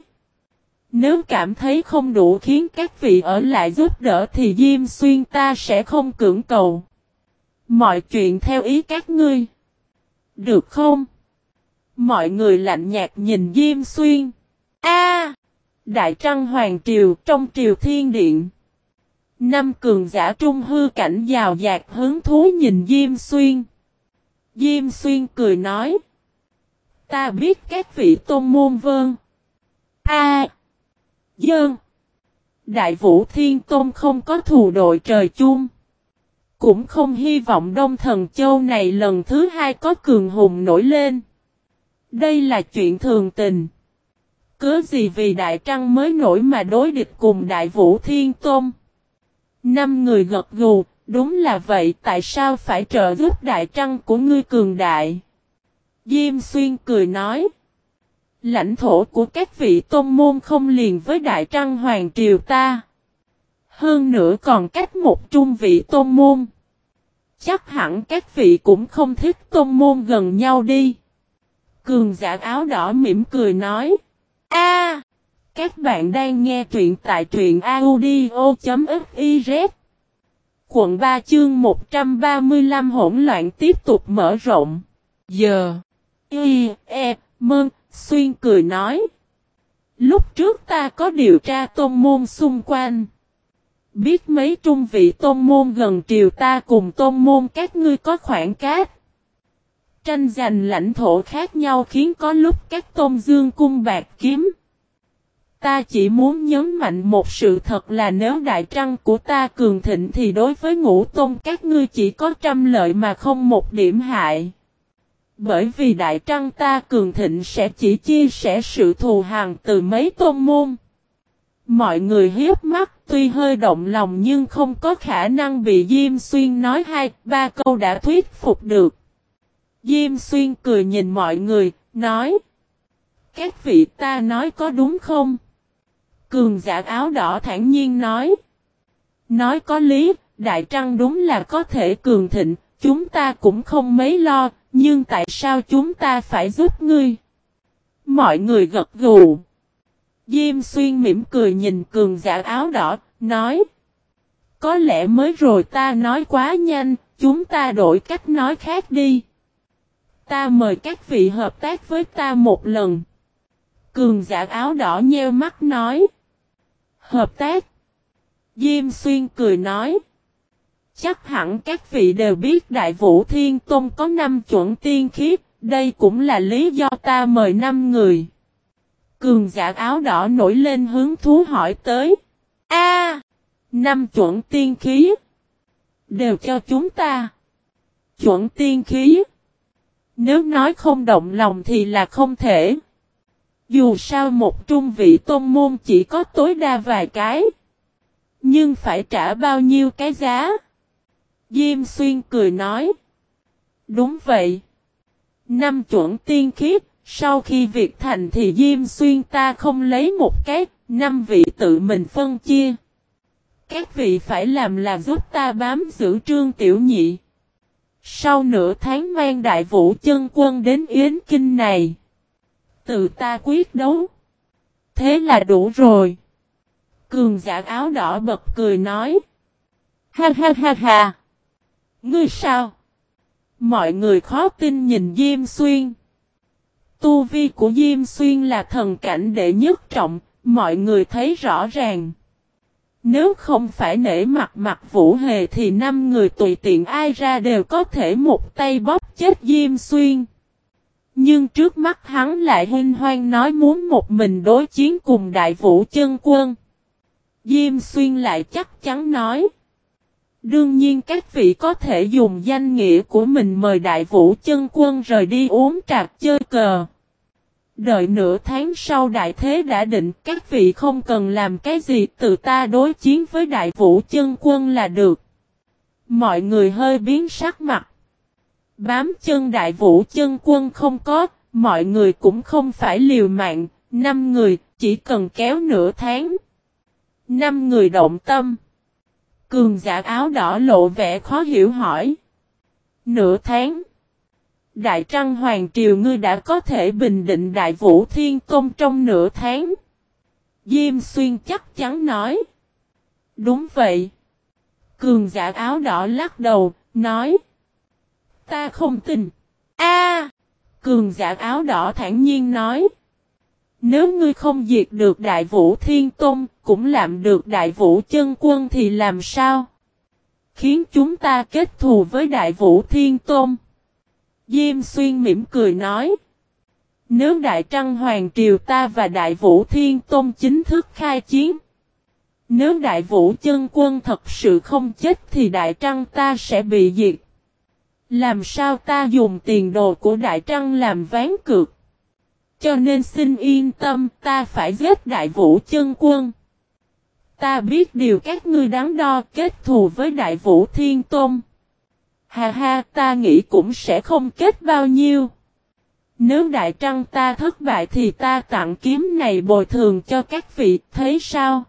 Nếu cảm thấy không đủ khiến các vị ở lại giúp đỡ thì Diêm Xuyên ta sẽ không cưỡng cầu. Mọi chuyện theo ý các ngươi. Được không? Mọi người lạnh nhạt nhìn Diêm Xuyên. A, Đại Trăng Hoàng Triều trong Triều Thiên Điện. Năm cường giả trung hư cảnh giàu dạt hứng thú nhìn Diêm Xuyên. Diêm Xuyên cười nói. Ta biết các vị tôn môn vơn. A. Dơn. Đại Vũ Thiên Tôn không có thù đội trời chung. Cũng không hy vọng Đông Thần Châu này lần thứ hai có cường hùng nổi lên. Đây là chuyện thường tình. Cớ gì vì Đại Trăng mới nổi mà đối địch cùng Đại Vũ Thiên Tôn. Năm người gật gù, đúng là vậy tại sao phải trợ giúp Đại Trăng của ngươi cường đại. Diêm Xuyên cười nói. Lãnh thổ của các vị tôn môn không liền với Đại Trăng Hoàng Triều ta. Hơn nữa còn cách một trung vị tôn môn. Chắc hẳn các vị cũng không thích tôn môn gần nhau đi. Cường giả áo đỏ mỉm cười nói. A, Các bạn đang nghe truyện tại truyện audio.fiz Quận 3 chương 135 hỗn loạn tiếp tục mở rộng. Giờ. Y, E, Mơn, Xuyên cười nói. Lúc trước ta có điều tra tôn môn xung quanh. Biết mấy trung vị tôn môn gần triều ta cùng tôn môn các ngươi có khoảng cách. Tranh giành lãnh thổ khác nhau khiến có lúc các tôn dương cung bạc kiếm. Ta chỉ muốn nhấn mạnh một sự thật là nếu đại trăng của ta cường thịnh thì đối với ngũ tôn các ngươi chỉ có trăm lợi mà không một điểm hại. Bởi vì đại trăng ta cường thịnh sẽ chỉ chia sẻ sự thù hằn từ mấy tôn môn. Mọi người hiếp mắt tuy hơi động lòng nhưng không có khả năng bị Diêm Xuyên nói hai, ba câu đã thuyết phục được. Diêm Xuyên cười nhìn mọi người, nói. Các vị ta nói có đúng không? Cường giả áo đỏ thản nhiên nói. Nói có lý, Đại Trăng đúng là có thể cường thịnh, chúng ta cũng không mấy lo, nhưng tại sao chúng ta phải giúp ngươi? Mọi người gật gù. Diêm xuyên mỉm cười nhìn cường giả áo đỏ, nói. Có lẽ mới rồi ta nói quá nhanh, chúng ta đổi cách nói khác đi. Ta mời các vị hợp tác với ta một lần. Cường giả áo đỏ nheo mắt nói. Hợp tác. Diêm xuyên cười nói. Chắc hẳn các vị đều biết Đại Vũ Thiên Tôn có năm chuẩn tiên khiếp, đây cũng là lý do ta mời năm người. Cường giả áo đỏ nổi lên hướng thú hỏi tới. A, năm chuẩn tiên khí. Đều cho chúng ta. Chuẩn tiên khí. Nếu nói không động lòng thì là không thể. Dù sao một trung vị tôn môn chỉ có tối đa vài cái. Nhưng phải trả bao nhiêu cái giá? Diêm xuyên cười nói. Đúng vậy. Năm chuẩn tiên khiếp, sau khi việc thành thì Diêm xuyên ta không lấy một cái, năm vị tự mình phân chia. Các vị phải làm là giúp ta bám giữ trương tiểu nhị. Sau nửa tháng mang đại vũ chân quân đến Yến Kinh này. Từ ta quyết đấu. Thế là đủ rồi. Cường giả áo đỏ bật cười nói. Ha ha ha ha. Ngươi sao? Mọi người khó tin nhìn Diêm Xuyên. Tu vi của Diêm Xuyên là thần cảnh đệ nhất trọng, mọi người thấy rõ ràng. Nếu không phải nể mặt mặt vũ hề thì năm người tùy tiện ai ra đều có thể một tay bóp chết Diêm Xuyên. Nhưng trước mắt hắn lại hinh hoang nói muốn một mình đối chiến cùng đại vũ chân quân. Diêm Xuyên lại chắc chắn nói. Đương nhiên các vị có thể dùng danh nghĩa của mình mời đại vũ chân quân rời đi uống trà chơi cờ. Đợi nửa tháng sau đại thế đã định các vị không cần làm cái gì từ ta đối chiến với đại vũ chân quân là được. Mọi người hơi biến sắc mặt. Bám chân đại vũ chân quân không có, mọi người cũng không phải liều mạng, năm người chỉ cần kéo nửa tháng. Năm người động tâm. Cường giả áo đỏ lộ vẻ khó hiểu hỏi. Nửa tháng. Đại Trăng Hoàng Triều ngươi đã có thể bình định Đại Vũ Thiên Tôn trong nửa tháng. Diêm Xuyên chắc chắn nói. Đúng vậy. Cường giả áo đỏ lắc đầu, nói. Ta không tin. A Cường giả áo đỏ thản nhiên nói. Nếu ngươi không diệt được Đại Vũ Thiên Tôn, cũng làm được Đại Vũ Chân Quân thì làm sao? Khiến chúng ta kết thù với Đại Vũ Thiên Tôn. Diêm Xuyên mỉm cười nói. Nếu Đại Trăng Hoàng Triều ta và Đại Vũ Thiên Tôn chính thức khai chiến. Nếu Đại Vũ Chân Quân thật sự không chết thì Đại Trăng ta sẽ bị diệt. Làm sao ta dùng tiền đồ của Đại Trăng làm ván cược? Cho nên xin yên tâm ta phải giết Đại Vũ Chân Quân. Ta biết điều các ngươi đáng đo kết thù với Đại Vũ Thiên Tôn. Hà ha ta nghĩ cũng sẽ không kết bao nhiêu. Nếu đại trăng ta thất bại thì ta tặng kiếm này bồi thường cho các vị, thấy sao?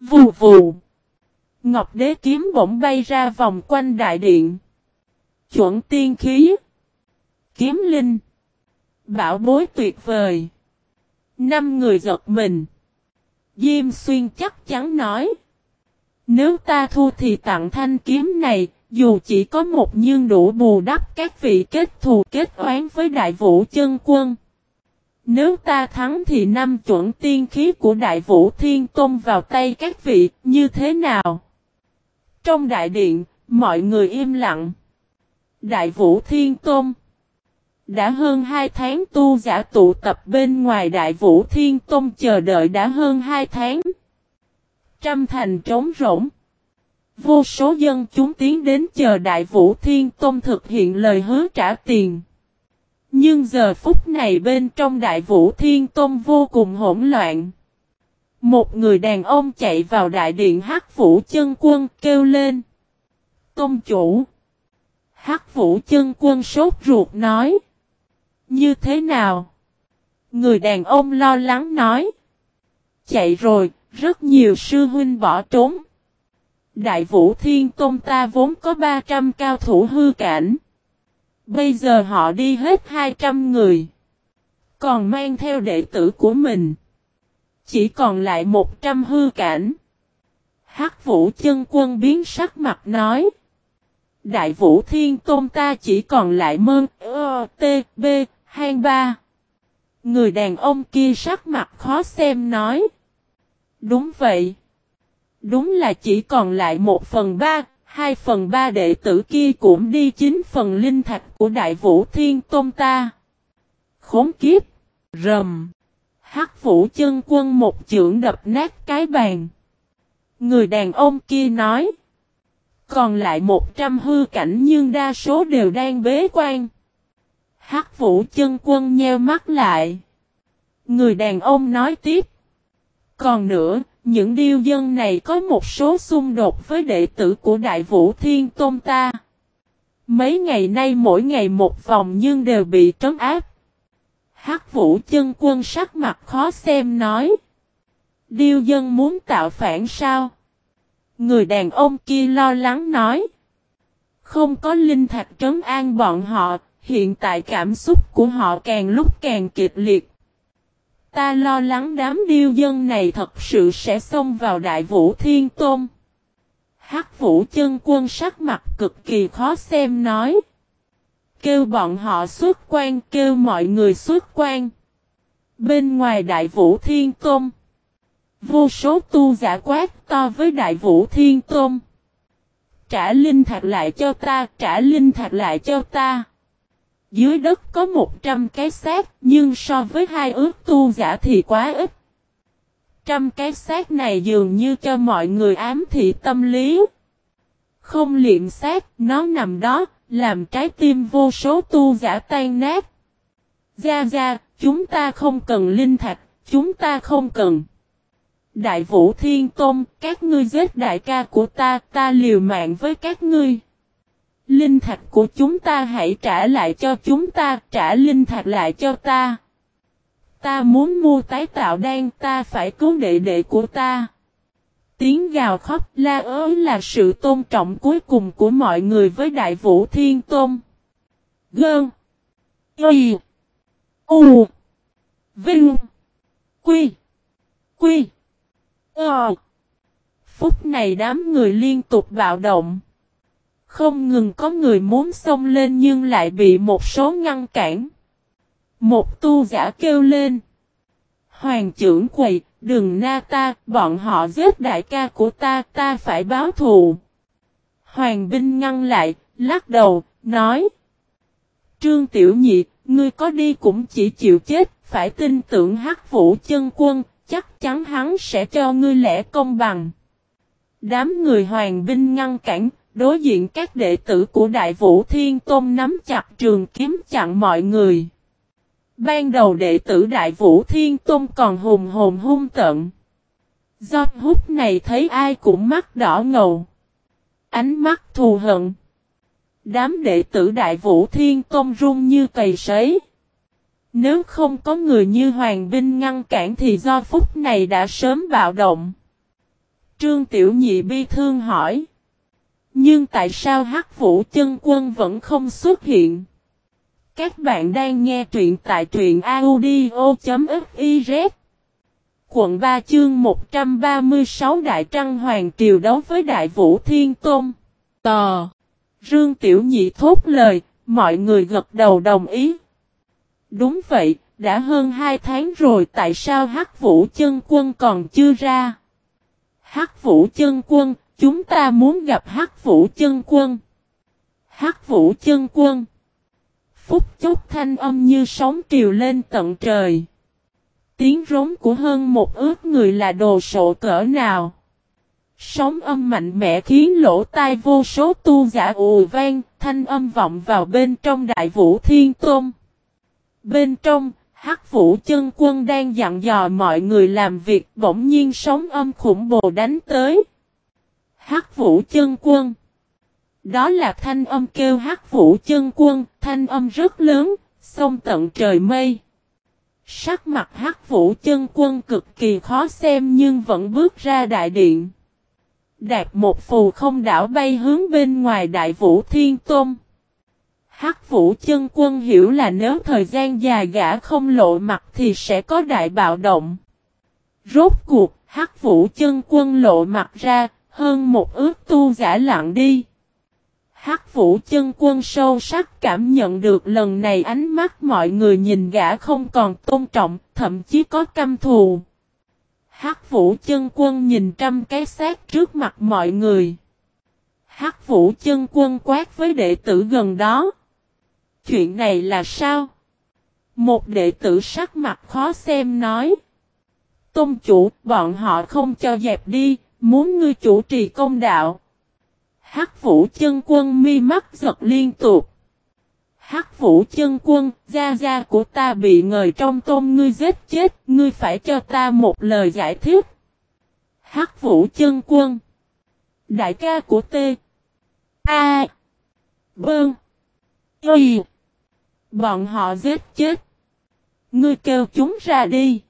Vù vù. Ngọc đế kiếm bỗng bay ra vòng quanh đại điện. Chuẩn tiên khí. Kiếm linh. Bảo bối tuyệt vời. Năm người giật mình. Diêm xuyên chắc chắn nói. Nếu ta thu thì tặng thanh kiếm này, dù chỉ có một nhưng đủ bù đắp các vị kết thù kết oán với đại vũ chân quân. Nếu ta thắng thì năm chuẩn tiên khí của đại vũ thiên tôn vào tay các vị như thế nào? Trong đại điện, mọi người im lặng. Đại vũ thiên tôn đã hơn hai tháng tu giả tụ tập bên ngoài đại vũ thiên Tông chờ đợi đã hơn hai tháng. Trăm thành trống rỗng. Vô số dân chúng tiến đến chờ Đại Vũ Thiên Tông thực hiện lời hứa trả tiền. Nhưng giờ phút này bên trong Đại Vũ Thiên Tông vô cùng hỗn loạn. Một người đàn ông chạy vào đại điện Hắc Vũ Chân Quân kêu lên. "Tông chủ. Hắc Vũ Chân Quân sốt ruột nói. Như thế nào? Người đàn ông lo lắng nói. Chạy rồi, rất nhiều sư huynh bỏ trốn. Đại Vũ Thiên Tôn ta vốn có 300 cao thủ hư cảnh. Bây giờ họ đi hết 200 người. Còn mang theo đệ tử của mình. Chỉ còn lại 100 hư cảnh. Hắc Vũ chân quân biến sắc mặt nói. Đại Vũ Thiên Tôn ta chỉ còn lại mơn, ơ, t, b, hang ba. Người đàn ông kia sắc mặt khó xem nói. Đúng vậy. Đúng là chỉ còn lại một phần ba, hai phần ba đệ tử kia cũng đi chính phần linh thạch của Đại Vũ Thiên Tôn ta. Khốn kiếp, rầm, hắc vũ chân quân một chưởng đập nát cái bàn. Người đàn ông kia nói, còn lại một trăm hư cảnh nhưng đa số đều đang bế quan. Hắc vũ chân quân nheo mắt lại. Người đàn ông nói tiếp. Còn nữa, những điêu dân này có một số xung đột với đệ tử của Đại Vũ Thiên Tôn ta. Mấy ngày nay mỗi ngày một vòng nhưng đều bị trấn áp. Hắc Vũ chân quân sắc mặt khó xem nói. Điêu dân muốn tạo phản sao? Người đàn ông kia lo lắng nói. Không có linh thạch trấn an bọn họ, hiện tại cảm xúc của họ càng lúc càng kịch liệt. Ta lo lắng đám điêu dân này thật sự sẽ xông vào đại vũ thiên tôn. Hắc vũ chân quân sắc mặt cực kỳ khó xem nói. Kêu bọn họ xuất quan, kêu mọi người xuất quan. Bên ngoài đại vũ thiên tôn. Vô số tu giả quát to với đại vũ thiên tôn. Trả linh thạch lại cho ta, trả linh thạch lại cho ta. Dưới đất có 100 cái xác, nhưng so với hai ước tu giả thì quá ít. Trăm cái xác này dường như cho mọi người ám thị tâm lý. Không liệm xác, nó nằm đó, làm trái tim vô số tu giả tan nát. Ra ra, chúng ta không cần linh thạch, chúng ta không cần. Đại vũ thiên tôn, các ngươi giết đại ca của ta, ta liều mạng với các ngươi. Linh thạch của chúng ta hãy trả lại cho chúng ta, trả linh thạch lại cho ta. Ta muốn mua tái tạo đan, ta phải cứu đệ đệ của ta. Tiếng gào khóc la ới là sự tôn trọng cuối cùng của mọi người với Đại Vũ Thiên Tôn. Gơn. Y. U. Vinh. Quy. Quy. Ờ. Phút này đám người liên tục bạo động. Không ngừng có người muốn xông lên nhưng lại bị một số ngăn cản. Một tu giả kêu lên. Hoàng trưởng quầy, đừng na ta, bọn họ giết đại ca của ta, ta phải báo thù. Hoàng binh ngăn lại, lắc đầu, nói. Trương Tiểu Nhị, ngươi có đi cũng chỉ chịu chết, phải tin tưởng hắc vũ chân quân, chắc chắn hắn sẽ cho ngươi lẽ công bằng. Đám người hoàng binh ngăn cản, đối diện các đệ tử của Đại Vũ Thiên Tôn nắm chặt trường kiếm chặn mọi người. Ban đầu đệ tử Đại Vũ Thiên Tôn còn hùng hồn hung tận. Do hút này thấy ai cũng mắt đỏ ngầu. Ánh mắt thù hận. Đám đệ tử Đại Vũ Thiên Tôn run như cầy sấy. Nếu không có người như Hoàng Binh ngăn cản thì do phút này đã sớm bạo động. Trương Tiểu Nhị bi thương hỏi. Nhưng tại sao Hắc Vũ chân quân vẫn không xuất hiện? Các bạn đang nghe truyện tại truyện audio.fiz Quận 3 chương 136 Đại Trăng Hoàng Triều đấu với Đại Vũ Thiên Tôn Tò Dương Tiểu Nhị thốt lời, mọi người gật đầu đồng ý. Đúng vậy, đã hơn 2 tháng rồi tại sao Hắc Vũ chân quân còn chưa ra? Hắc Vũ chân quân, chúng ta muốn gặp Hắc Vũ chân quân. Hắc Vũ chân quân phúc chốc thanh âm như sóng triều lên tận trời. Tiếng rống của hơn một ước người là đồ sộ cỡ nào. Sóng âm mạnh mẽ khiến lỗ tai vô số tu giả ù vang, thanh âm vọng vào bên trong đại vũ thiên tôn. Bên trong, hắc vũ chân quân đang dặn dò mọi người làm việc bỗng nhiên sóng âm khủng bồ đánh tới. Hắc vũ chân quân đó là thanh âm kêu hắc vũ chân quân, thanh âm rất lớn, sông tận trời mây. Sắc mặt hắc vũ chân quân cực kỳ khó xem nhưng vẫn bước ra đại điện. Đạt một phù không đảo bay hướng bên ngoài đại vũ thiên tôn. Hắc vũ chân quân hiểu là nếu thời gian dài gã không lộ mặt thì sẽ có đại bạo động. Rốt cuộc, hắc vũ chân quân lộ mặt ra, hơn một ước tu giả lặng đi. Hắc vũ chân quân sâu sắc cảm nhận được lần này ánh mắt mọi người nhìn gã không còn tôn trọng, thậm chí có căm thù. Hắc vũ chân quân nhìn trăm cái xác trước mặt mọi người. Hắc vũ chân quân quát với đệ tử gần đó. Chuyện này là sao? Một đệ tử sắc mặt khó xem nói. Tôn chủ, bọn họ không cho dẹp đi, muốn ngươi chủ trì công đạo. Hắc vũ chân quân mi mắt giật liên tục. Hắc vũ chân quân, gia gia của ta bị ngời trong tôm ngươi giết chết, ngươi phải cho ta một lời giải thích. Hắc vũ chân quân. Đại ca của T. A. Bơn. Y. Bọn họ giết chết. Ngươi kêu chúng ra đi.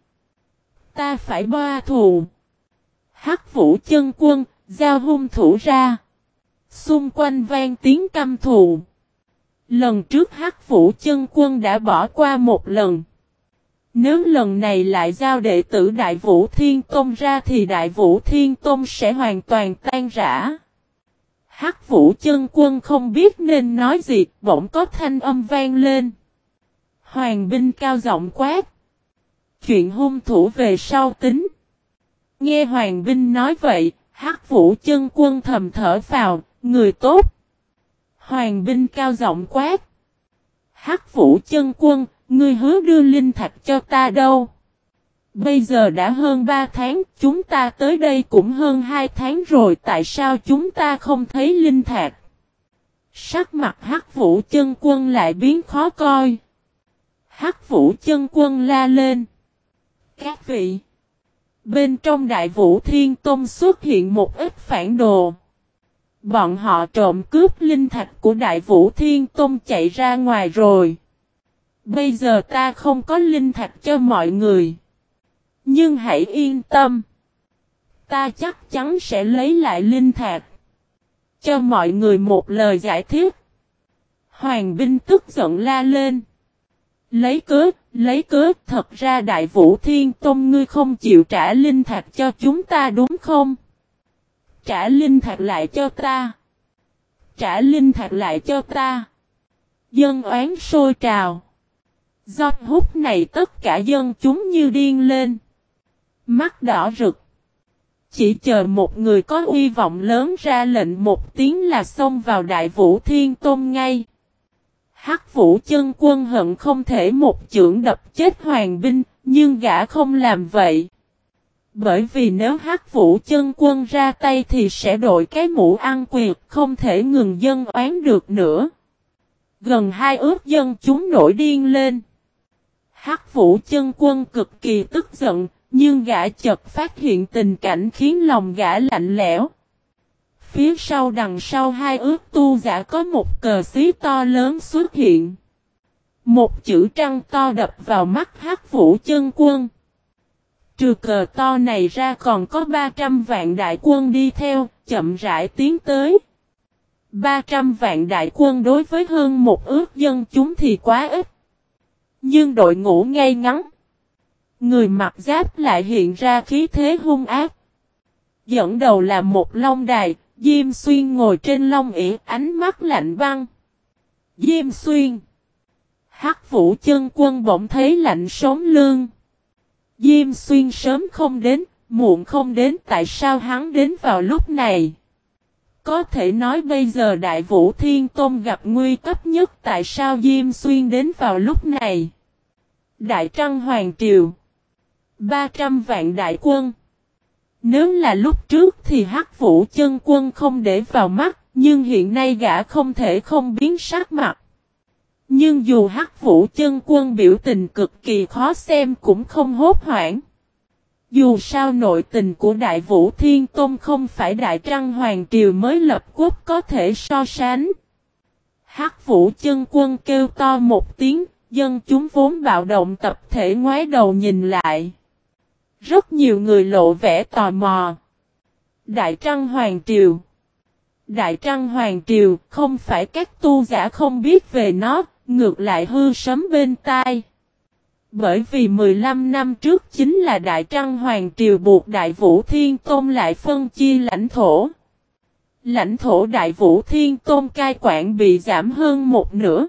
Ta phải ba thù. Hắc vũ chân quân, giao hung thủ ra. Xung quanh vang tiếng căm thù. Lần trước hắc vũ chân quân đã bỏ qua một lần. Nếu lần này lại giao đệ tử Đại Vũ Thiên Tôn ra thì Đại Vũ Thiên Tôn sẽ hoàn toàn tan rã. Hắc Vũ chân quân không biết nên nói gì, bỗng có thanh âm vang lên. Hoàng binh cao giọng quát. Chuyện hung thủ về sau tính. Nghe Hoàng binh nói vậy, Hắc Vũ chân quân thầm thở vào, Người tốt. Hoàng binh cao giọng quát. Hắc vũ chân quân, ngươi hứa đưa linh thạch cho ta đâu? Bây giờ đã hơn 3 tháng, chúng ta tới đây cũng hơn 2 tháng rồi, tại sao chúng ta không thấy linh thạch? Sắc mặt hắc vũ chân quân lại biến khó coi. Hắc vũ chân quân la lên. Các vị. Bên trong đại vũ thiên tôn xuất hiện một ít phản đồ. Bọn họ trộm cướp linh thạch của đại vũ thiên tôn chạy ra ngoài rồi. Bây giờ ta không có linh thạch cho mọi người. Nhưng hãy yên tâm. Ta chắc chắn sẽ lấy lại linh thạch. Cho mọi người một lời giải thích. Hoàng binh tức giận la lên. Lấy cớ, lấy cớ, thật ra đại vũ thiên Tông ngươi không chịu trả linh thạch cho chúng ta đúng không? Trả linh thạch lại cho ta. Trả linh thạch lại cho ta. Dân oán sôi trào. Do hút này tất cả dân chúng như điên lên. Mắt đỏ rực. Chỉ chờ một người có uy vọng lớn ra lệnh một tiếng là xông vào đại vũ thiên tôn ngay. Hắc vũ chân quân hận không thể một chưởng đập chết hoàng binh, nhưng gã không làm vậy. Bởi vì nếu hắc vũ chân quân ra tay thì sẽ đổi cái mũ ăn quyệt, không thể ngừng dân oán được nữa. Gần hai ước dân chúng nổi điên lên. Hắc vũ chân quân cực kỳ tức giận, nhưng gã chợt phát hiện tình cảnh khiến lòng gã lạnh lẽo. Phía sau đằng sau hai ước tu giả có một cờ xí to lớn xuất hiện. Một chữ trăng to đập vào mắt hắc vũ chân quân. Trừ cờ to này ra còn có 300 vạn đại quân đi theo, chậm rãi tiến tới. 300 vạn đại quân đối với hơn một ước dân chúng thì quá ít. Nhưng đội ngũ ngay ngắn. Người mặc giáp lại hiện ra khí thế hung ác. Dẫn đầu là một long đài, Diêm Xuyên ngồi trên long ỉ ánh mắt lạnh băng. Diêm Xuyên. Hắc vũ chân quân bỗng thấy lạnh sống lương. Diêm Xuyên sớm không đến, muộn không đến tại sao hắn đến vào lúc này. Có thể nói bây giờ Đại Vũ Thiên Tôn gặp nguy cấp nhất tại sao Diêm Xuyên đến vào lúc này. Đại Trăng Hoàng Triều 300 vạn đại quân nếu là lúc trước thì hắc vũ chân quân không để vào mắt, nhưng hiện nay gã không thể không biến sắc mặt. Nhưng dù hắc vũ chân quân biểu tình cực kỳ khó xem cũng không hốt hoảng. Dù sao nội tình của Đại Vũ Thiên Tôn không phải Đại Trăng Hoàng Triều mới lập quốc có thể so sánh. Hắc Vũ chân quân kêu to một tiếng, dân chúng vốn bạo động tập thể ngoái đầu nhìn lại. Rất nhiều người lộ vẻ tò mò. Đại Trăng Hoàng Triều Đại Trăng Hoàng Triều không phải các tu giả không biết về nó, ngược lại hư sấm bên tai. Bởi vì 15 năm trước chính là Đại Trăng Hoàng Triều buộc Đại Vũ Thiên Tôn lại phân chia lãnh thổ. Lãnh thổ Đại Vũ Thiên Tôn cai quản bị giảm hơn một nửa.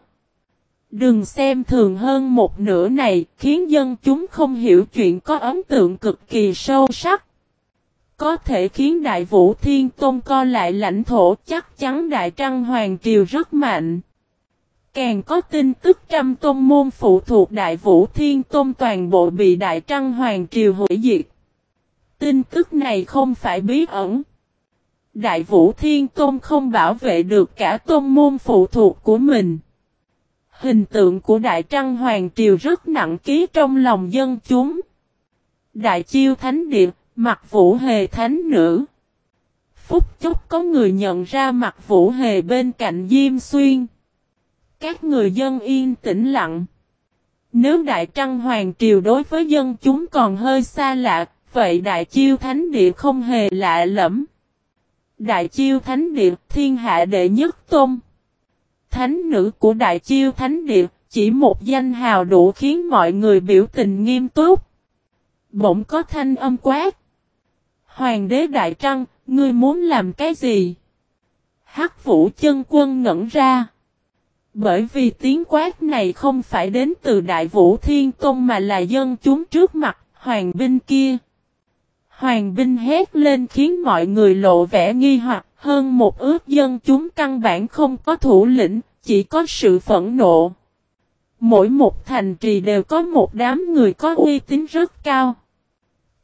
Đừng xem thường hơn một nửa này, khiến dân chúng không hiểu chuyện có ấn tượng cực kỳ sâu sắc. Có thể khiến Đại Vũ Thiên Tôn co lại lãnh thổ, chắc chắn Đại Trăng Hoàng Triều rất mạnh. Càng có tin tức trăm tôn môn phụ thuộc Đại Vũ Thiên Tôn toàn bộ bị Đại Trăng Hoàng Triều hủy diệt. Tin tức này không phải bí ẩn. Đại Vũ Thiên Tôn không bảo vệ được cả tôn môn phụ thuộc của mình. Hình tượng của Đại Trăng Hoàng Triều rất nặng ký trong lòng dân chúng. Đại Chiêu Thánh Địa, mặt Vũ Hề Thánh Nữ. Phúc chốc có người nhận ra mặt Vũ Hề bên cạnh Diêm Xuyên. Các người dân yên tĩnh lặng. Nếu Đại Trăng Hoàng Triều đối với dân chúng còn hơi xa lạ, vậy Đại Chiêu Thánh Địa không hề lạ lẫm. Đại Chiêu Thánh Địa thiên hạ đệ nhất tôn. Thánh nữ của Đại Chiêu Thánh Địa, chỉ một danh hào đủ khiến mọi người biểu tình nghiêm túc. Bỗng có thanh âm quát. Hoàng đế Đại Trăng, ngươi muốn làm cái gì? Hắc vũ chân quân ngẩn ra. Bởi vì tiếng quát này không phải đến từ Đại Vũ Thiên Tôn mà là dân chúng trước mặt hoàng binh kia. Hoàng binh hét lên khiến mọi người lộ vẻ nghi hoặc hơn một ước dân chúng căn bản không có thủ lĩnh, chỉ có sự phẫn nộ. Mỗi một thành trì đều có một đám người có uy tín rất cao.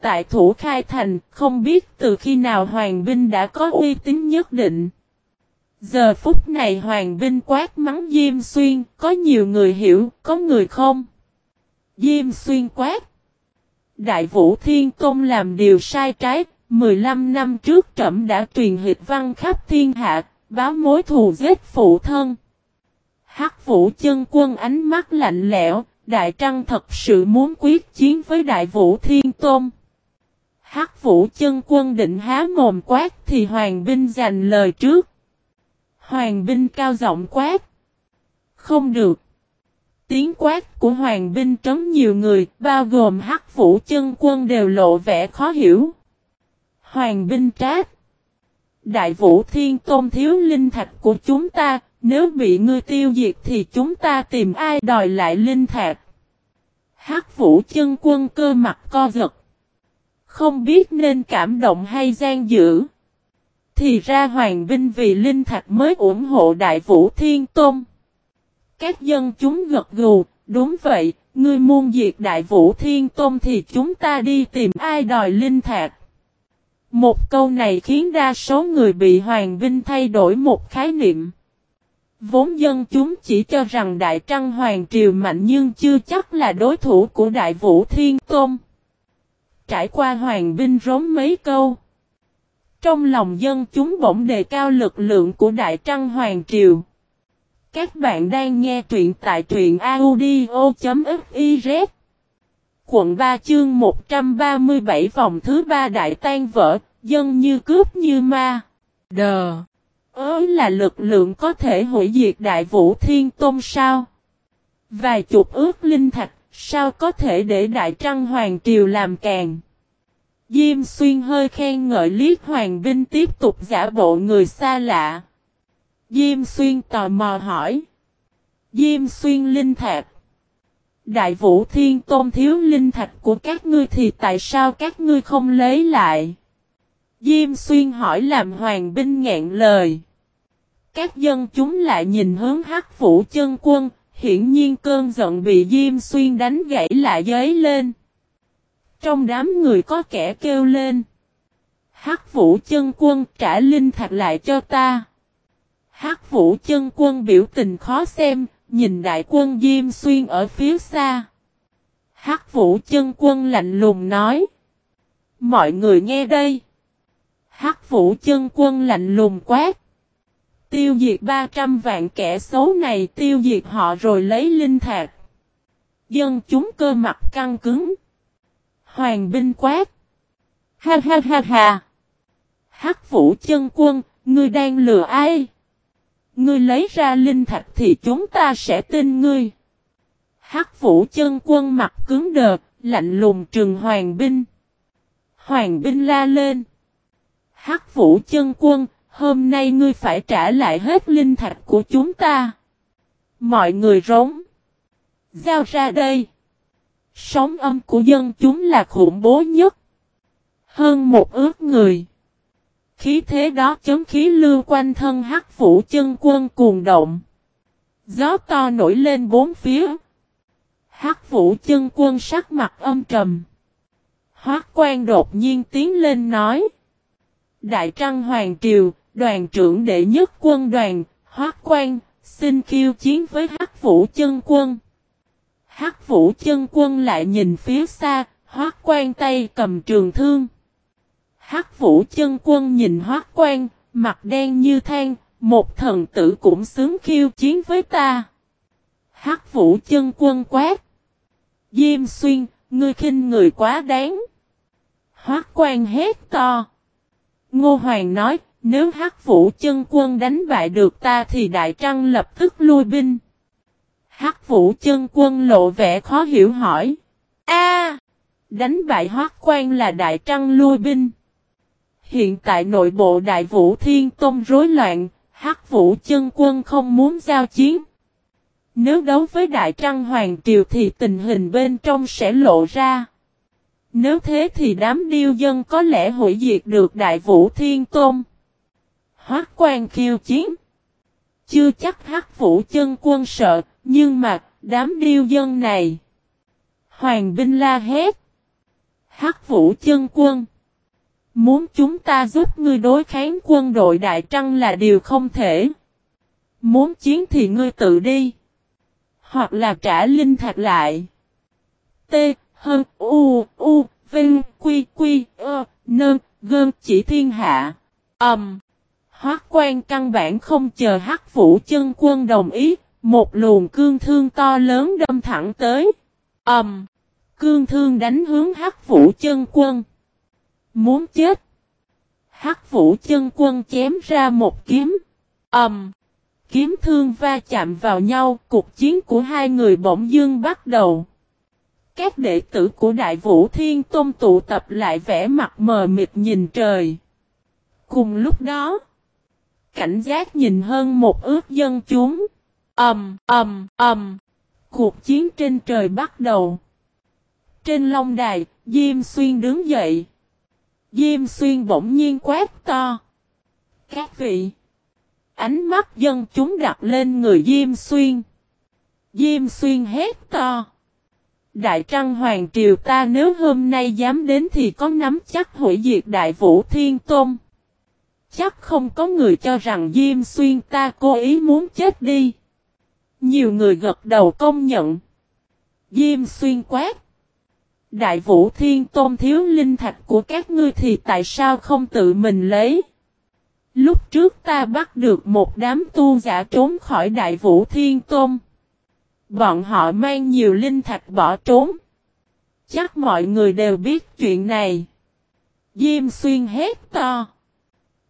Tại thủ khai thành, không biết từ khi nào hoàng binh đã có uy tín nhất định. Giờ phút này hoàng binh quát mắng Diêm Xuyên, có nhiều người hiểu, có người không. Diêm xuyên quát. Đại vũ thiên tôn làm điều sai trái, 15 năm trước trẫm đã truyền hịch văn khắp thiên hạ, báo mối thù giết phụ thân. Hắc vũ chân quân ánh mắt lạnh lẽo, Đại Trăng thật sự muốn quyết chiến với Đại Vũ Thiên Tôn. Hắc Vũ chân quân định há mồm quát thì Hoàng binh giành lời trước. Hoàng binh cao giọng quát. Không được. Tiếng quát của Hoàng binh trấn nhiều người, bao gồm Hắc Vũ chân quân đều lộ vẻ khó hiểu. Hoàng binh trát. Đại Vũ Thiên Tôn thiếu linh thạch của chúng ta, nếu bị ngươi tiêu diệt thì chúng ta tìm ai đòi lại linh thạch. Hắc Vũ chân quân cơ mặt co giật. Không biết nên cảm động hay gian dữ. Thì ra Hoàng binh vì linh thạch mới ủng hộ Đại Vũ Thiên Tôn. Các dân chúng gật gù, đúng vậy, ngươi muôn diệt Đại Vũ Thiên Tôn thì chúng ta đi tìm ai đòi linh thạch. Một câu này khiến đa số người bị Hoàng binh thay đổi một khái niệm. Vốn dân chúng chỉ cho rằng Đại Trăng Hoàng Triều mạnh nhưng chưa chắc là đối thủ của Đại Vũ Thiên Tôn. Trải qua Hoàng binh rốn mấy câu. Trong lòng dân chúng bỗng đề cao lực lượng của Đại Trăng Hoàng Triều. Các bạn đang nghe truyện tại truyện audio.fiz Quận 3 chương 137 vòng thứ 3 đại tan vỡ, dân như cướp như ma. Đờ! Ớ là lực lượng có thể hủy diệt đại vũ thiên tôn sao? Vài chục ước linh thạch, sao có thể để đại trăng hoàng triều làm càng? Diêm xuyên hơi khen ngợi liếc hoàng binh tiếp tục giả bộ người xa lạ. Diêm xuyên tò mò hỏi. Diêm xuyên linh thạch. Đại vũ thiên tôn thiếu linh thạch của các ngươi thì tại sao các ngươi không lấy lại? Diêm xuyên hỏi làm hoàng binh ngẹn lời. Các dân chúng lại nhìn hướng hắc vũ chân quân, hiển nhiên cơn giận bị Diêm Xuyên đánh gãy lại giấy lên. Trong đám người có kẻ kêu lên. Hắc vũ chân quân trả linh thạch lại cho ta. Hắc vũ chân quân biểu tình khó xem, nhìn đại quân Diêm Xuyên ở phía xa. Hắc vũ chân quân lạnh lùng nói. Mọi người nghe đây. Hắc vũ chân quân lạnh lùng quát. Tiêu diệt 300 vạn kẻ xấu này tiêu diệt họ rồi lấy linh thạch. Dân chúng cơ mặt căng cứng. Hoàng binh quát. Ha ha ha ha. Hắc vũ chân quân, ngươi đang lừa ai? Ngươi lấy ra linh thạch thì chúng ta sẽ tin ngươi. Hắc vũ chân quân mặt cứng đờ, lạnh lùng trừng hoàng binh. Hoàng binh la lên. Hắc vũ chân quân, Hôm nay ngươi phải trả lại hết linh thạch của chúng ta. Mọi người rống. Giao ra đây. Sống âm của dân chúng là khủng bố nhất. Hơn một ước người. Khí thế đó chấm khí lưu quanh thân hắc vũ chân quân cuồng động. Gió to nổi lên bốn phía. Hắc vũ chân quân sắc mặt âm trầm. Hoác quan đột nhiên tiến lên nói. Đại trăng hoàng triều, đoàn trưởng đệ nhất quân đoàn, Hoác Quan, xin khiêu chiến với Hắc Vũ chân quân. Hắc Vũ chân quân lại nhìn phía xa, Hoác Quan tay cầm trường thương. Hắc Vũ chân quân nhìn Hoắc Quan, mặt đen như than, một thần tử cũng sướng khiêu chiến với ta. Hắc Vũ chân quân quát. Diêm xuyên, ngươi khinh người quá đáng. Hoắc Quan hét to. Ngô Hoàng nói, nếu hắc vũ chân quân đánh bại được ta thì Đại Trăng lập tức lui binh. Hắc vũ chân quân lộ vẻ khó hiểu hỏi. A, Đánh bại Hoắc quan là Đại Trăng lui binh. Hiện tại nội bộ Đại Vũ Thiên Tông rối loạn, Hắc Vũ chân quân không muốn giao chiến. Nếu đấu với Đại Trăng Hoàng Triều thì tình hình bên trong sẽ lộ ra. Nếu thế thì đám điêu dân có lẽ hủy diệt được Đại Vũ Thiên Tôn. Hoác quan khiêu chiến. Chưa chắc hắc vũ chân quân sợ, nhưng mà, đám điêu dân này. Hoàng binh la hét. Hắc vũ chân quân. Muốn chúng ta giúp ngươi đối kháng quân đội Đại Trăng là điều không thể. Muốn chiến thì ngươi tự đi. Hoặc là trả linh thạch lại. T, Hơn, U, U, Vinh, Quy, Quy, Ơ, Nơn, Gơn chỉ thiên hạ. Ẩm. Um, Hoác quan căn bản không chờ hắc vũ chân quân đồng ý, một luồng cương thương to lớn đâm thẳng tới. Ẩm. Um, cương thương đánh hướng hắc vũ chân quân. Muốn chết. Hắc vũ chân quân chém ra một kiếm. ầm, Um, kiếm thương va chạm vào nhau, cuộc chiến của hai người bỗng dưng bắt đầu. Các đệ tử của Đại Vũ Thiên Tôn tụ tập lại vẻ mặt mờ mịt nhìn trời. Cùng lúc đó, cảnh giác nhìn hơn một ước dân chúng. Ầm, ầm, ầm. Cuộc chiến trên trời bắt đầu. Trên long đài, Diêm Xuyên đứng dậy. Diêm Xuyên bỗng nhiên quát to. Các vị. Ánh mắt dân chúng đặt lên người Diêm Xuyên. Diêm Xuyên hét to. Đại Trăng Hoàng Triều ta nếu hôm nay dám đến thì có nắm chắc hủy diệt Đại Vũ Thiên Tôn. Chắc không có người cho rằng Diêm Xuyên ta cố ý muốn chết đi. Nhiều người gật đầu công nhận. Diêm Xuyên quát. Đại Vũ Thiên Tôn thiếu linh thạch của các ngươi thì tại sao không tự mình lấy? Lúc trước ta bắt được một đám tu giả trốn khỏi Đại Vũ Thiên Tôn. Bọn họ mang nhiều linh thạch bỏ trốn. Chắc mọi người đều biết chuyện này. Diêm xuyên hét to.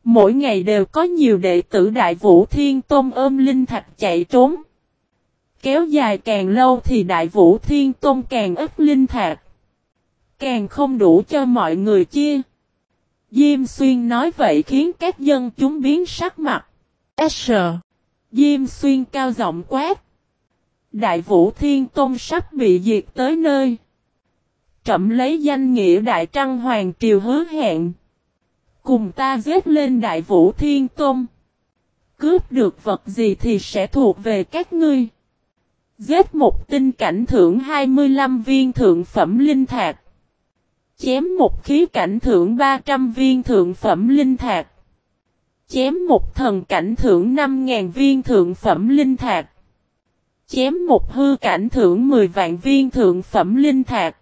Mỗi ngày đều có nhiều đệ tử Đại Vũ Thiên Tôn ôm linh thạch chạy trốn. Kéo dài càng lâu thì Đại Vũ Thiên Tôn càng ít linh thạch. Càng không đủ cho mọi người chia. Diêm Xuyên nói vậy khiến các dân chúng biến sắc mặt. S. Diêm Xuyên cao giọng quát. Đại Vũ Thiên Tôn sắp bị diệt tới nơi. Trậm lấy danh nghĩa Đại Trăng Hoàng Triều hứa hẹn. Cùng ta giết lên Đại Vũ Thiên Tôn. Cướp được vật gì thì sẽ thuộc về các ngươi. Giết một tinh cảnh thưởng 25 viên thượng phẩm linh thạch. Chém một khí cảnh thưởng 300 viên thượng phẩm linh thạch. Chém một thần cảnh thưởng 5.000 viên thượng phẩm linh thạch. Chém một hư cảnh thưởng 10 vạn viên thượng phẩm linh thạch.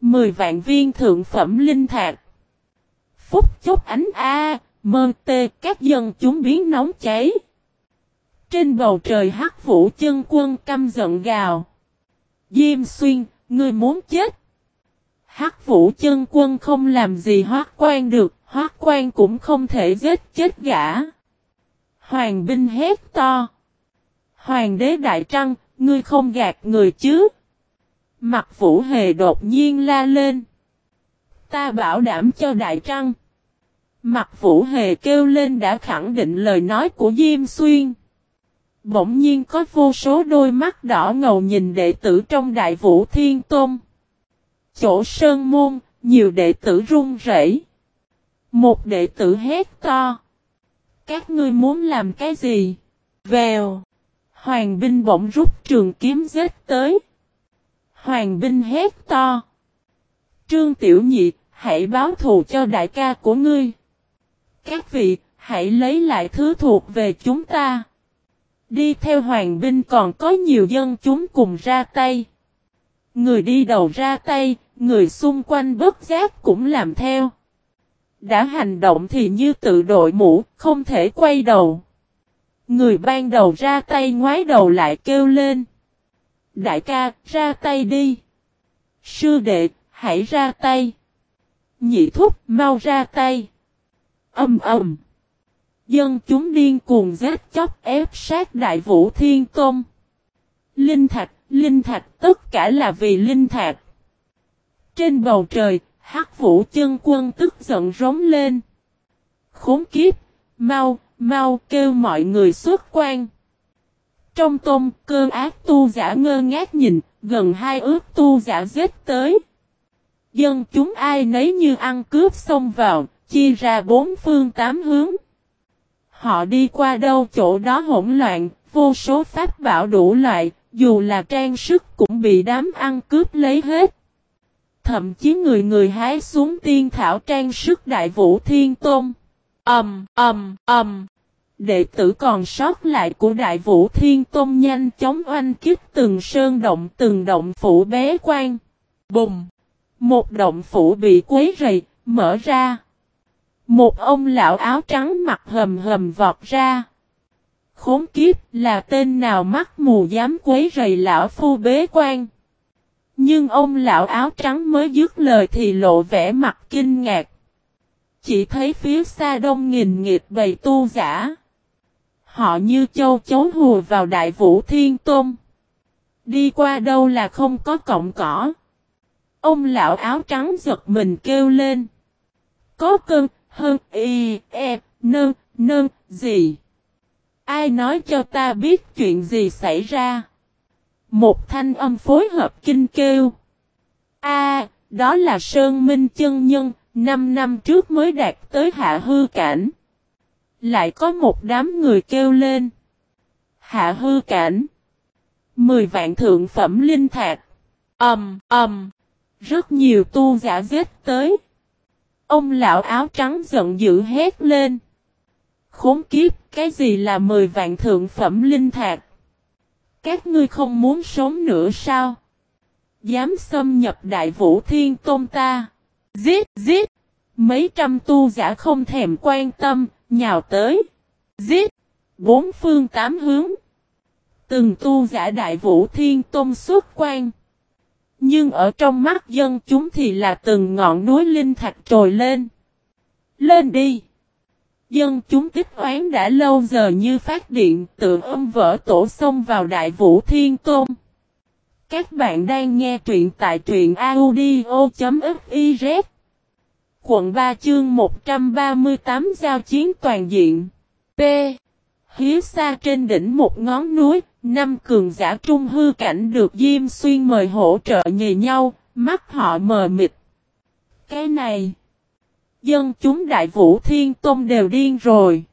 10 vạn viên thượng phẩm linh thạch. Phúc chốc ánh A, mơ tê các dân chúng biến nóng cháy. Trên bầu trời hắc vũ chân quân căm giận gào. Diêm xuyên, ngươi muốn chết. Hắc vũ chân quân không làm gì hoác quan được, hoác quan cũng không thể giết chết gã. Hoàng binh hét to. Hoàng đế Đại Trăng, ngươi không gạt người chứ? Mặt vũ hề đột nhiên la lên. Ta bảo đảm cho Đại Trăng. Mặt vũ hề kêu lên đã khẳng định lời nói của Diêm Xuyên. Bỗng nhiên có vô số đôi mắt đỏ ngầu nhìn đệ tử trong Đại Vũ Thiên Tôn. Chỗ sơn môn, nhiều đệ tử run rẩy. Một đệ tử hét to. Các ngươi muốn làm cái gì? Vèo. Hoàng binh bỗng rút trường kiếm giết tới. Hoàng binh hét to. Trương Tiểu Nhị, hãy báo thù cho đại ca của ngươi. Các vị, hãy lấy lại thứ thuộc về chúng ta. Đi theo hoàng binh còn có nhiều dân chúng cùng ra tay. Người đi đầu ra tay, người xung quanh bất giác cũng làm theo. Đã hành động thì như tự đội mũ, không thể quay đầu. Người ban đầu ra tay ngoái đầu lại kêu lên. Đại ca, ra tay đi. Sư đệ, hãy ra tay. Nhị thúc, mau ra tay. Âm ầm. Dân chúng điên cuồng giết chóc ép sát đại vũ thiên tôn. Linh thạch, linh thạch, tất cả là vì linh thạch. Trên bầu trời, hắc vũ chân quân tức giận rống lên. Khốn kiếp, mau, mau kêu mọi người xuất quan. Trong tôm, cơ ác tu giả ngơ ngác nhìn, gần hai ước tu giả giết tới. Dân chúng ai nấy như ăn cướp xông vào, chia ra bốn phương tám hướng. Họ đi qua đâu chỗ đó hỗn loạn, vô số pháp bảo đủ loại, dù là trang sức cũng bị đám ăn cướp lấy hết. Thậm chí người người hái xuống tiên thảo trang sức đại vũ thiên tôn. Ầm, ầm, ầm. Đệ tử còn sót lại của Đại Vũ Thiên Tôn nhanh chóng oanh kích từng sơn động từng động phủ bé quan. Bùng! Một động phủ bị quấy rầy, mở ra. Một ông lão áo trắng mặt hầm hầm vọt ra. Khốn kiếp là tên nào mắt mù dám quấy rầy lão phu bế quan. Nhưng ông lão áo trắng mới dứt lời thì lộ vẻ mặt kinh ngạc. Chỉ thấy phía xa đông nghìn nghịch bầy tu giả. Họ như châu chấu hùa vào đại vũ thiên tôn. Đi qua đâu là không có cọng cỏ. Ông lão áo trắng giật mình kêu lên. Có cơn, hơn, y, e, nơn, nơn, gì? Ai nói cho ta biết chuyện gì xảy ra? Một thanh âm phối hợp kinh kêu. A, đó là Sơn Minh chân nhân, năm năm trước mới đạt tới hạ hư cảnh. Lại có một đám người kêu lên. Hạ hư cảnh. Mười vạn thượng phẩm linh thạch. Ầm, um, ầm. Um. Rất nhiều tu giả giết tới. Ông lão áo trắng giận dữ hét lên. Khốn kiếp, cái gì là mười vạn thượng phẩm linh thạch? Các ngươi không muốn sống nữa sao? Dám xâm nhập đại vũ thiên tôn ta. Giết, giết. Mấy trăm tu giả không thèm quan tâm, nhào tới. Giết. Bốn phương tám hướng. Từng tu giả đại vũ thiên tôn xuất quan. Nhưng ở trong mắt dân chúng thì là từng ngọn núi linh thạch trồi lên. Lên đi! Dân chúng tích oán đã lâu giờ như phát điện tự âm vỡ tổ xông vào đại vũ thiên tôn. Các bạn đang nghe truyện tại truyện audio.fiz Quận 3 chương 138 giao chiến toàn diện P. Hiếu xa trên đỉnh một ngón núi, năm cường giả trung hư cảnh được Diêm Xuyên mời hỗ trợ nhì nhau, mắt họ mờ mịt. Cái này, dân chúng đại vũ thiên tôn đều điên rồi.